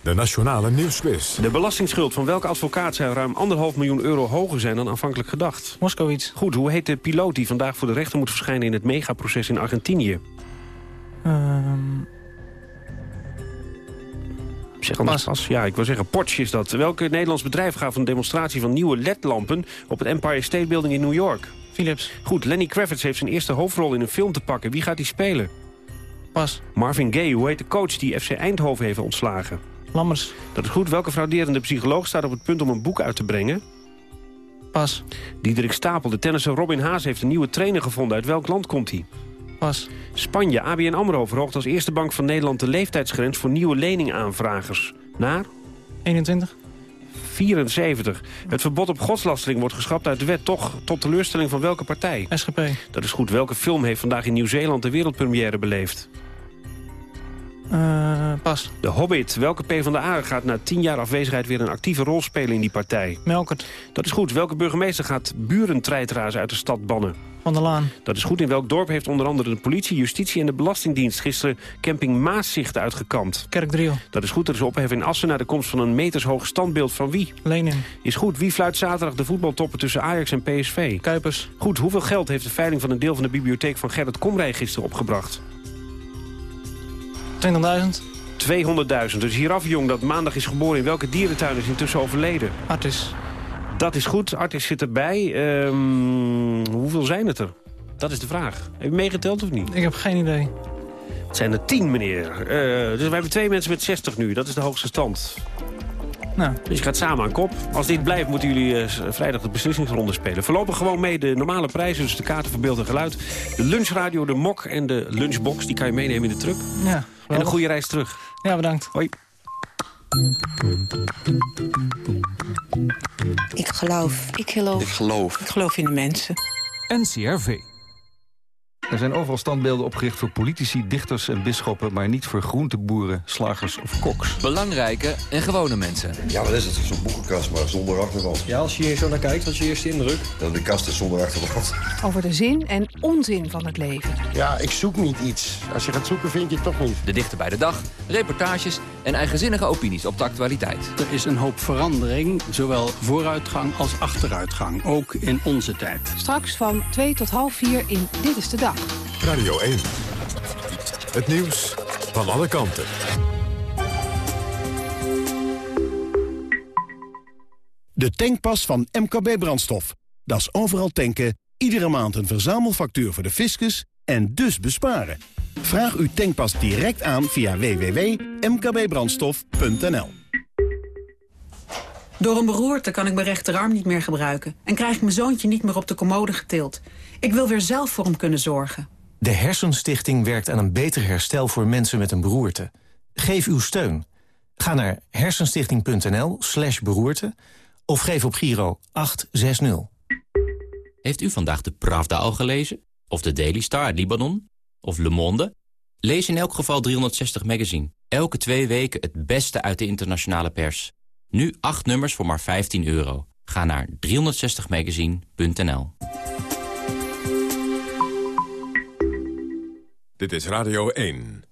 De Nationale Nieuwsquiz. De belastingsschuld van welke advocaat zou ruim anderhalf miljoen euro hoger zijn dan aanvankelijk gedacht? Moskowitz. Goed, hoe heet de piloot die vandaag voor de rechter moet verschijnen in het megaproces in Argentinië? Um... Zeg pas. Ja, ik wil zeggen, Porsche is dat. Welke Nederlands bedrijf gaf een demonstratie van nieuwe LED-lampen... op het Empire State Building in New York? Philips. Goed, Lenny Kravitz heeft zijn eerste hoofdrol in een film te pakken. Wie gaat die spelen? Pas. Marvin Gaye, hoe heet de coach die FC Eindhoven heeft ontslagen? Lammers. Dat is goed. Welke frauderende psycholoog staat op het punt om een boek uit te brengen? Pas. Diederik Stapel, de tennisser Robin Haas heeft een nieuwe trainer gevonden. Uit welk land komt hij? Spanje, ABN AMRO verhoogt als eerste bank van Nederland de leeftijdsgrens voor nieuwe leningaanvragers. Naar? 21. 74. Het verbod op godslastering wordt geschrapt uit de wet. Toch tot teleurstelling van welke partij? SGP. Dat is goed. Welke film heeft vandaag in Nieuw-Zeeland de wereldpremière beleefd? Uh, pas. De Hobbit. Welke PvdA gaat na tien jaar afwezigheid weer een actieve rol spelen in die partij? Melkert. Dat is goed. Welke burgemeester gaat burentreiteraars uit de stad bannen? Van der Laan. Dat is goed. In welk dorp heeft onder andere de politie, justitie en de belastingdienst gisteren camping Maaszicht uitgekampt? Kerkdriel. Dat is goed. Er is ophef in Assen naar de komst van een metershoog standbeeld van wie? Lenin. Is goed. Wie fluit zaterdag de voetbaltoppen tussen Ajax en PSV? Kuipers. Goed. Hoeveel geld heeft de veiling van een deel van de bibliotheek van Gerrit Komrij gisteren opgebracht? 20.000. 200.000. Dus Girafjong dat maandag is geboren in welke dierentuin is intussen overleden? Artis. Dat is goed. Artis zit erbij. Um, hoeveel zijn het er? Dat is de vraag. Heb je meegeteld of niet? Ik heb geen idee. Het zijn er tien, meneer. Uh, dus we hebben twee mensen met 60 nu. Dat is de hoogste stand. Nou. Dus je gaat samen aan kop. Als dit blijft, moeten jullie uh, vrijdag de beslissingsronde spelen. Voorlopig gewoon mee de normale prijzen. Dus de kaarten voor beeld en geluid. De lunchradio, de mok en de lunchbox. Die kan je meenemen in de truck. Ja. En een goede reis terug. Ja, bedankt. Hoi. Ik geloof. Ik geloof. Ik geloof. Ik geloof in de mensen. NCRV. Er zijn overal standbeelden opgericht voor politici, dichters en bisschoppen... maar niet voor groenteboeren, slagers of koks. Belangrijke en gewone mensen. Ja, wat is het? Zo'n boekenkast, maar zonder achterwand. Ja, als je hier zo naar kijkt, wat is je eerste indruk? Dan de kast is zonder achterwand. Over de zin en onzin van het leven. Ja, ik zoek niet iets. Als je gaat zoeken, vind je het toch niet. De dichter bij de dag, reportages en eigenzinnige opinies op de actualiteit. Er is een hoop verandering, zowel vooruitgang als achteruitgang. Ook in onze tijd. Straks van 2 tot half 4 in Dit is de Dag. Radio 1. Het nieuws van alle kanten. De tankpas van MKB Brandstof. Dat is overal tanken, iedere maand een verzamelfactuur voor de fiscus en dus besparen. Vraag uw tankpas direct aan via www.mkbbrandstof.nl. Door een beroerte kan ik mijn rechterarm niet meer gebruiken... en krijg ik mijn zoontje niet meer op de commode getild. Ik wil weer zelf voor hem kunnen zorgen. De Hersenstichting werkt aan een beter herstel voor mensen met een beroerte. Geef uw steun. Ga naar hersenstichting.nl slash beroerte... of geef op Giro 860. Heeft u vandaag de Pravda al gelezen? Of de Daily Star uit Libanon? Of Le Monde? Lees in elk geval 360 Magazine. Elke twee weken het beste uit de internationale pers. Nu acht nummers voor maar 15 euro. Ga naar 360magazine.nl Dit is Radio 1.